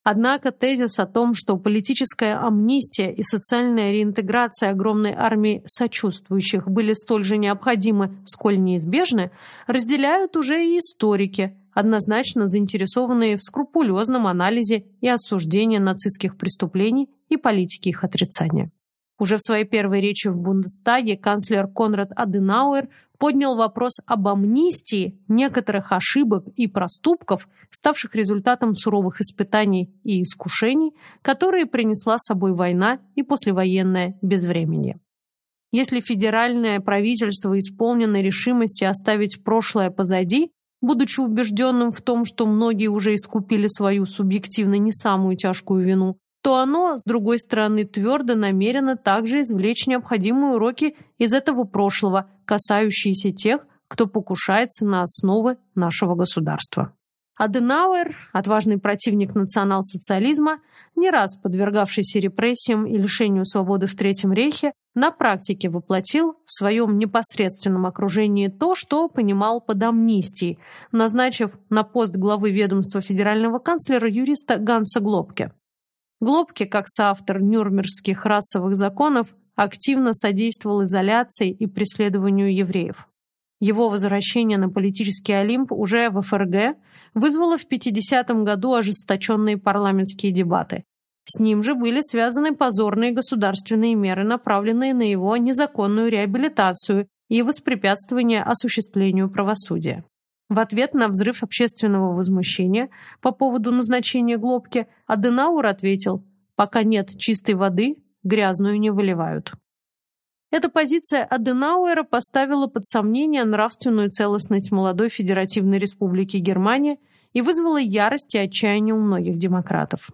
Однако тезис о том, что политическая амнистия и социальная реинтеграция огромной армии сочувствующих были столь же необходимы, сколь неизбежны, разделяют уже и историки – однозначно заинтересованные в скрупулезном анализе и осуждении нацистских преступлений и политики их отрицания. Уже в своей первой речи в Бундестаге канцлер Конрад Аденауэр поднял вопрос об амнистии некоторых ошибок и проступков, ставших результатом суровых испытаний и искушений, которые принесла с собой война и послевоенное безвременье. Если федеральное правительство исполнено решимости оставить прошлое позади, будучи убежденным в том, что многие уже искупили свою субъективно не самую тяжкую вину, то оно, с другой стороны, твердо намерено также извлечь необходимые уроки из этого прошлого, касающиеся тех, кто покушается на основы нашего государства. Аденауэр, отважный противник национал-социализма, не раз подвергавшийся репрессиям и лишению свободы в Третьем рейхе, на практике воплотил в своем непосредственном окружении то, что понимал под амнистией, назначив на пост главы ведомства федерального канцлера юриста Ганса Глобке. Глобке, как соавтор нюрнбергских расовых законов, активно содействовал изоляции и преследованию евреев. Его возвращение на политический Олимп уже в ФРГ вызвало в 50-м году ожесточенные парламентские дебаты. С ним же были связаны позорные государственные меры, направленные на его незаконную реабилитацию и воспрепятствование осуществлению правосудия. В ответ на взрыв общественного возмущения по поводу назначения Глобки Аденауэр ответил «Пока нет чистой воды, грязную не выливают». Эта позиция Аденауэра поставила под сомнение нравственную целостность молодой Федеративной Республики Германия и вызвала ярость и отчаяние у многих демократов.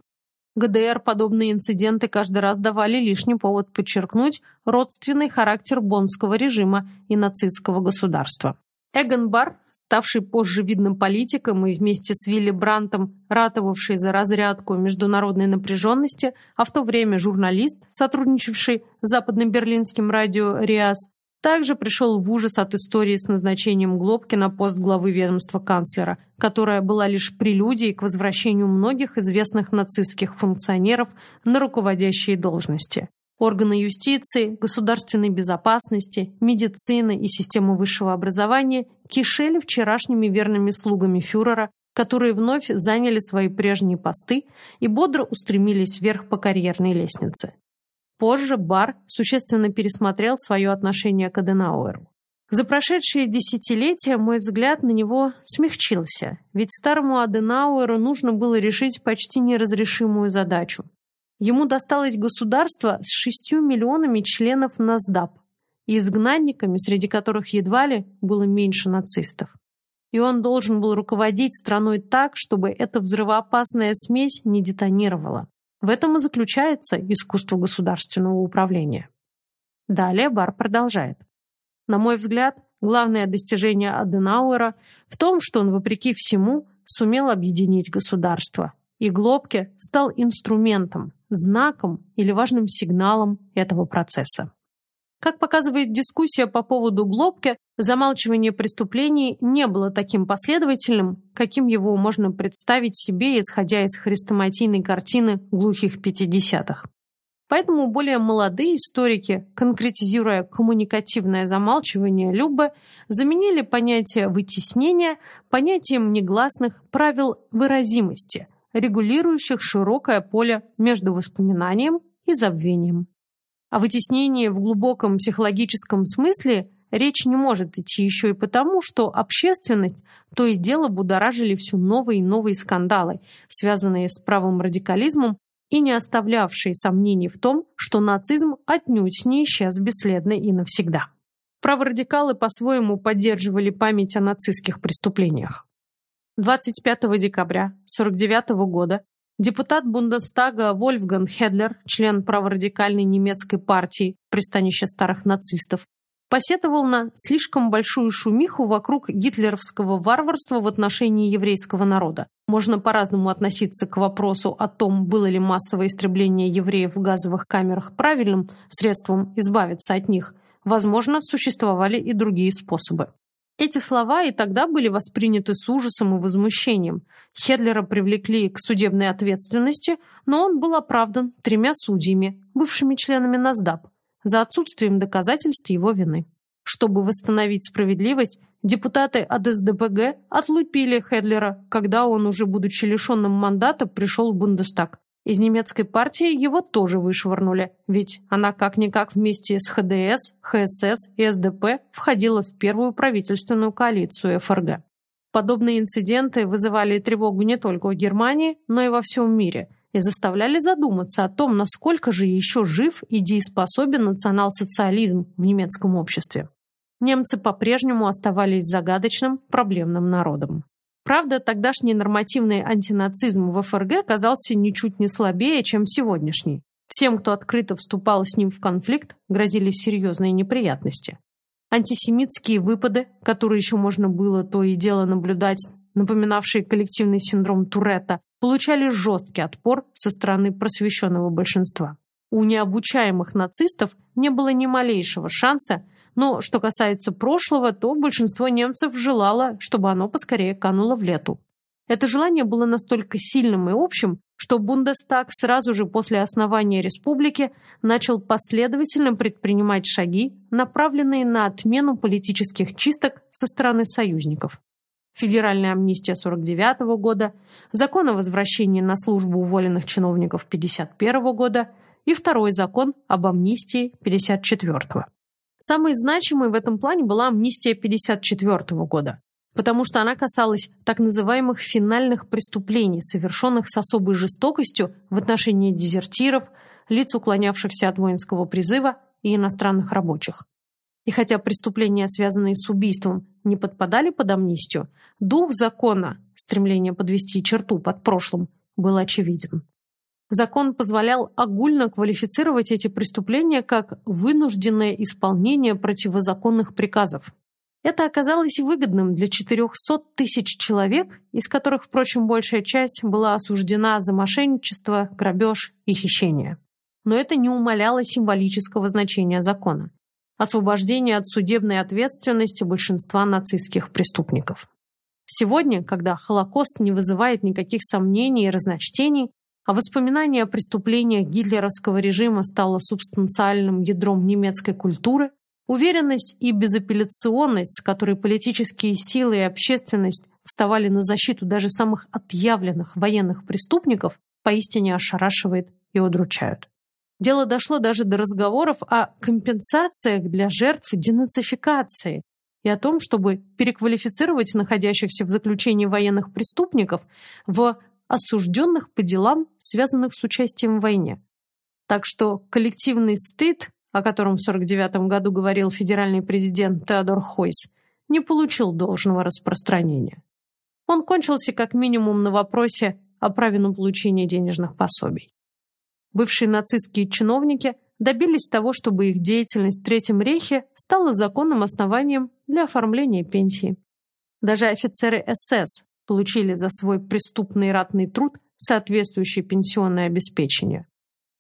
ГДР подобные инциденты каждый раз давали лишний повод подчеркнуть родственный характер боннского режима и нацистского государства. Эгон Бар, ставший позже видным политиком и вместе с Вилли Брантом ратовавший за разрядку международной напряженности, а в то время журналист, сотрудничавший с западным берлинским радио «Риас», также пришел в ужас от истории с назначением Глобки на пост главы ведомства канцлера, которая была лишь прелюдией к возвращению многих известных нацистских функционеров на руководящие должности. Органы юстиции, государственной безопасности, медицины и системы высшего образования кишели вчерашними верными слугами фюрера, которые вновь заняли свои прежние посты и бодро устремились вверх по карьерной лестнице. Позже Бар существенно пересмотрел свое отношение к Аденауэру. За прошедшие десятилетия мой взгляд на него смягчился, ведь старому Аденауэру нужно было решить почти неразрешимую задачу Ему досталось государство с шестью миллионами членов НАСДАП и изгнанниками, среди которых едва ли было меньше нацистов. И он должен был руководить страной так, чтобы эта взрывоопасная смесь не детонировала. В этом и заключается искусство государственного управления. Далее Бар продолжает. На мой взгляд, главное достижение Аденауэра в том, что он, вопреки всему, сумел объединить государство. И Глобке стал инструментом, знаком или важным сигналом этого процесса. Как показывает дискуссия по поводу Глобке, замалчивание преступлений не было таким последовательным, каким его можно представить себе, исходя из хрестоматийной картины глухих 50-х. Поэтому более молодые историки, конкретизируя коммуникативное замалчивание Любы, заменили понятие вытеснения понятием негласных правил выразимости – регулирующих широкое поле между воспоминанием и забвением. О вытеснении в глубоком психологическом смысле речь не может идти еще и потому, что общественность то и дело будоражили все новые и новые скандалы, связанные с правым радикализмом и не оставлявшие сомнений в том, что нацизм отнюдь не исчез бесследно и навсегда. Праворадикалы по-своему поддерживали память о нацистских преступлениях. 25 декабря 1949 года депутат Бундестага Вольфган Хедлер, член праворадикальной немецкой партии пристанище старых нацистов, посетовал на слишком большую шумиху вокруг гитлеровского варварства в отношении еврейского народа. Можно по-разному относиться к вопросу о том, было ли массовое истребление евреев в газовых камерах правильным средством избавиться от них. Возможно, существовали и другие способы. Эти слова и тогда были восприняты с ужасом и возмущением. Хедлера привлекли к судебной ответственности, но он был оправдан тремя судьями, бывшими членами НАСДАП, за отсутствием доказательств его вины. Чтобы восстановить справедливость, депутаты от СДПГ отлупили Хедлера, когда он, уже будучи лишенным мандата, пришел в Бундестаг. Из немецкой партии его тоже вышвырнули, ведь она как-никак вместе с ХДС, ХСС и СДП входила в первую правительственную коалицию ФРГ. Подобные инциденты вызывали тревогу не только у Германии, но и во всем мире и заставляли задуматься о том, насколько же еще жив и дееспособен национал-социализм в немецком обществе. Немцы по-прежнему оставались загадочным, проблемным народом. Правда, тогдашний нормативный антинацизм в ФРГ казался ничуть не слабее, чем сегодняшний. Всем, кто открыто вступал с ним в конфликт, грозили серьезные неприятности. Антисемитские выпады, которые еще можно было то и дело наблюдать, напоминавшие коллективный синдром Туретта, получали жесткий отпор со стороны просвещенного большинства. У необучаемых нацистов не было ни малейшего шанса но что касается прошлого, то большинство немцев желало, чтобы оно поскорее кануло в лету. Это желание было настолько сильным и общим, что Бундестаг сразу же после основания республики начал последовательно предпринимать шаги, направленные на отмену политических чисток со стороны союзников. Федеральная амнистия 49 года, закон о возвращении на службу уволенных чиновников 51 года и второй закон об амнистии 54 -го. Самой значимой в этом плане была амнистия 1954 года, потому что она касалась так называемых финальных преступлений, совершенных с особой жестокостью в отношении дезертиров, лиц, уклонявшихся от воинского призыва и иностранных рабочих. И хотя преступления, связанные с убийством, не подпадали под амнистию, дух закона, стремление подвести черту под прошлым, был очевиден. Закон позволял огульно квалифицировать эти преступления как вынужденное исполнение противозаконных приказов. Это оказалось выгодным для 400 тысяч человек, из которых, впрочем, большая часть была осуждена за мошенничество, грабеж и хищение. Но это не умаляло символического значения закона – освобождение от судебной ответственности большинства нацистских преступников. Сегодня, когда Холокост не вызывает никаких сомнений и разночтений, а воспоминание о преступлениях гитлеровского режима стало субстанциальным ядром немецкой культуры, уверенность и безапелляционность, с которой политические силы и общественность вставали на защиту даже самых отъявленных военных преступников, поистине ошарашивает и удручают. Дело дошло даже до разговоров о компенсациях для жертв денацификации и о том, чтобы переквалифицировать находящихся в заключении военных преступников в осужденных по делам, связанных с участием в войне. Так что коллективный стыд, о котором в 1949 году говорил федеральный президент Теодор Хойс, не получил должного распространения. Он кончился как минимум на вопросе о праве на получение денежных пособий. Бывшие нацистские чиновники добились того, чтобы их деятельность в Третьем рейхе стала законным основанием для оформления пенсии. Даже офицеры СС, получили за свой преступный ратный труд соответствующее пенсионное обеспечение.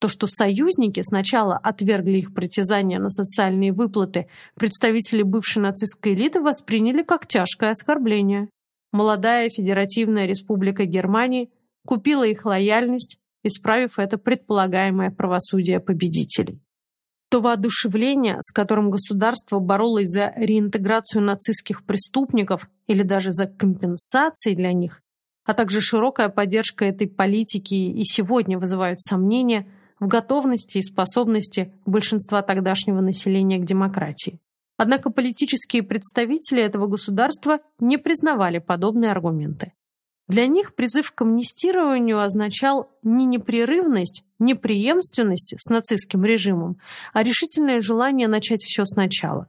То, что союзники сначала отвергли их притязания на социальные выплаты, представители бывшей нацистской элиты восприняли как тяжкое оскорбление. Молодая Федеративная Республика Германии купила их лояльность, исправив это предполагаемое правосудие победителей то воодушевление, с которым государство боролось за реинтеграцию нацистских преступников или даже за компенсации для них, а также широкая поддержка этой политики и сегодня вызывают сомнения в готовности и способности большинства тогдашнего населения к демократии. Однако политические представители этого государства не признавали подобные аргументы. Для них призыв к амнистированию означал не непрерывность, не преемственность с нацистским режимом, а решительное желание начать все сначала.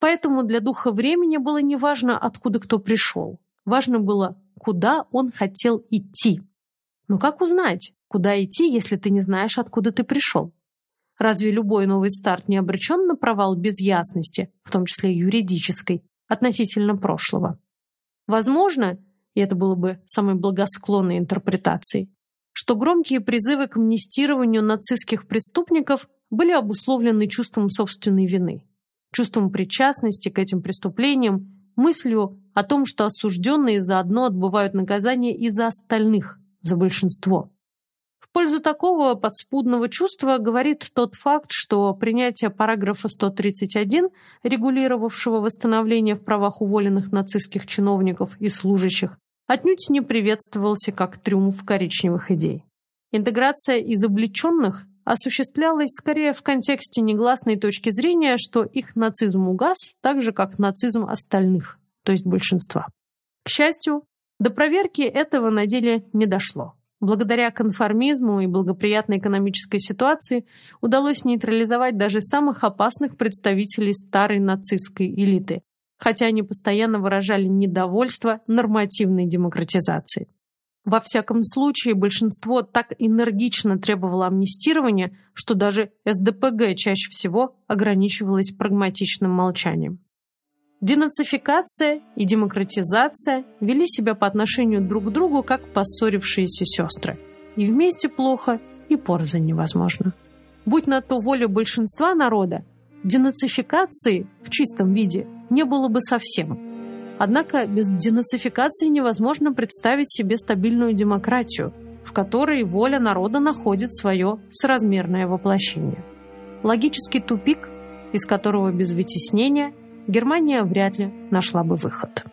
Поэтому для духа времени было неважно, откуда кто пришел. Важно было, куда он хотел идти. Но как узнать, куда идти, если ты не знаешь, откуда ты пришел? Разве любой новый старт не обречен на провал без ясности, в том числе юридической, относительно прошлого? Возможно, и это было бы самой благосклонной интерпретацией, что громкие призывы к амнистированию нацистских преступников были обусловлены чувством собственной вины, чувством причастности к этим преступлениям, мыслью о том, что осужденные заодно отбывают наказание и за остальных, за большинство. Пользу такого подспудного чувства говорит тот факт, что принятие параграфа 131, регулировавшего восстановление в правах уволенных нацистских чиновников и служащих, отнюдь не приветствовался как триумф коричневых идей. Интеграция изобличенных осуществлялась скорее в контексте негласной точки зрения, что их нацизм угас, так же как нацизм остальных, то есть большинства. К счастью, до проверки этого на деле не дошло. Благодаря конформизму и благоприятной экономической ситуации удалось нейтрализовать даже самых опасных представителей старой нацистской элиты, хотя они постоянно выражали недовольство нормативной демократизацией. Во всяком случае, большинство так энергично требовало амнистирования, что даже СДПГ чаще всего ограничивалось прагматичным молчанием. Денацификация и демократизация вели себя по отношению друг к другу как поссорившиеся сестры. И вместе плохо, и порознь невозможно. Будь на то воля большинства народа, денацификации в чистом виде не было бы совсем – Однако без денацификации невозможно представить себе стабильную демократию, в которой воля народа находит свое соразмерное воплощение. Логический тупик, из которого без вытеснения Германия вряд ли нашла бы выход.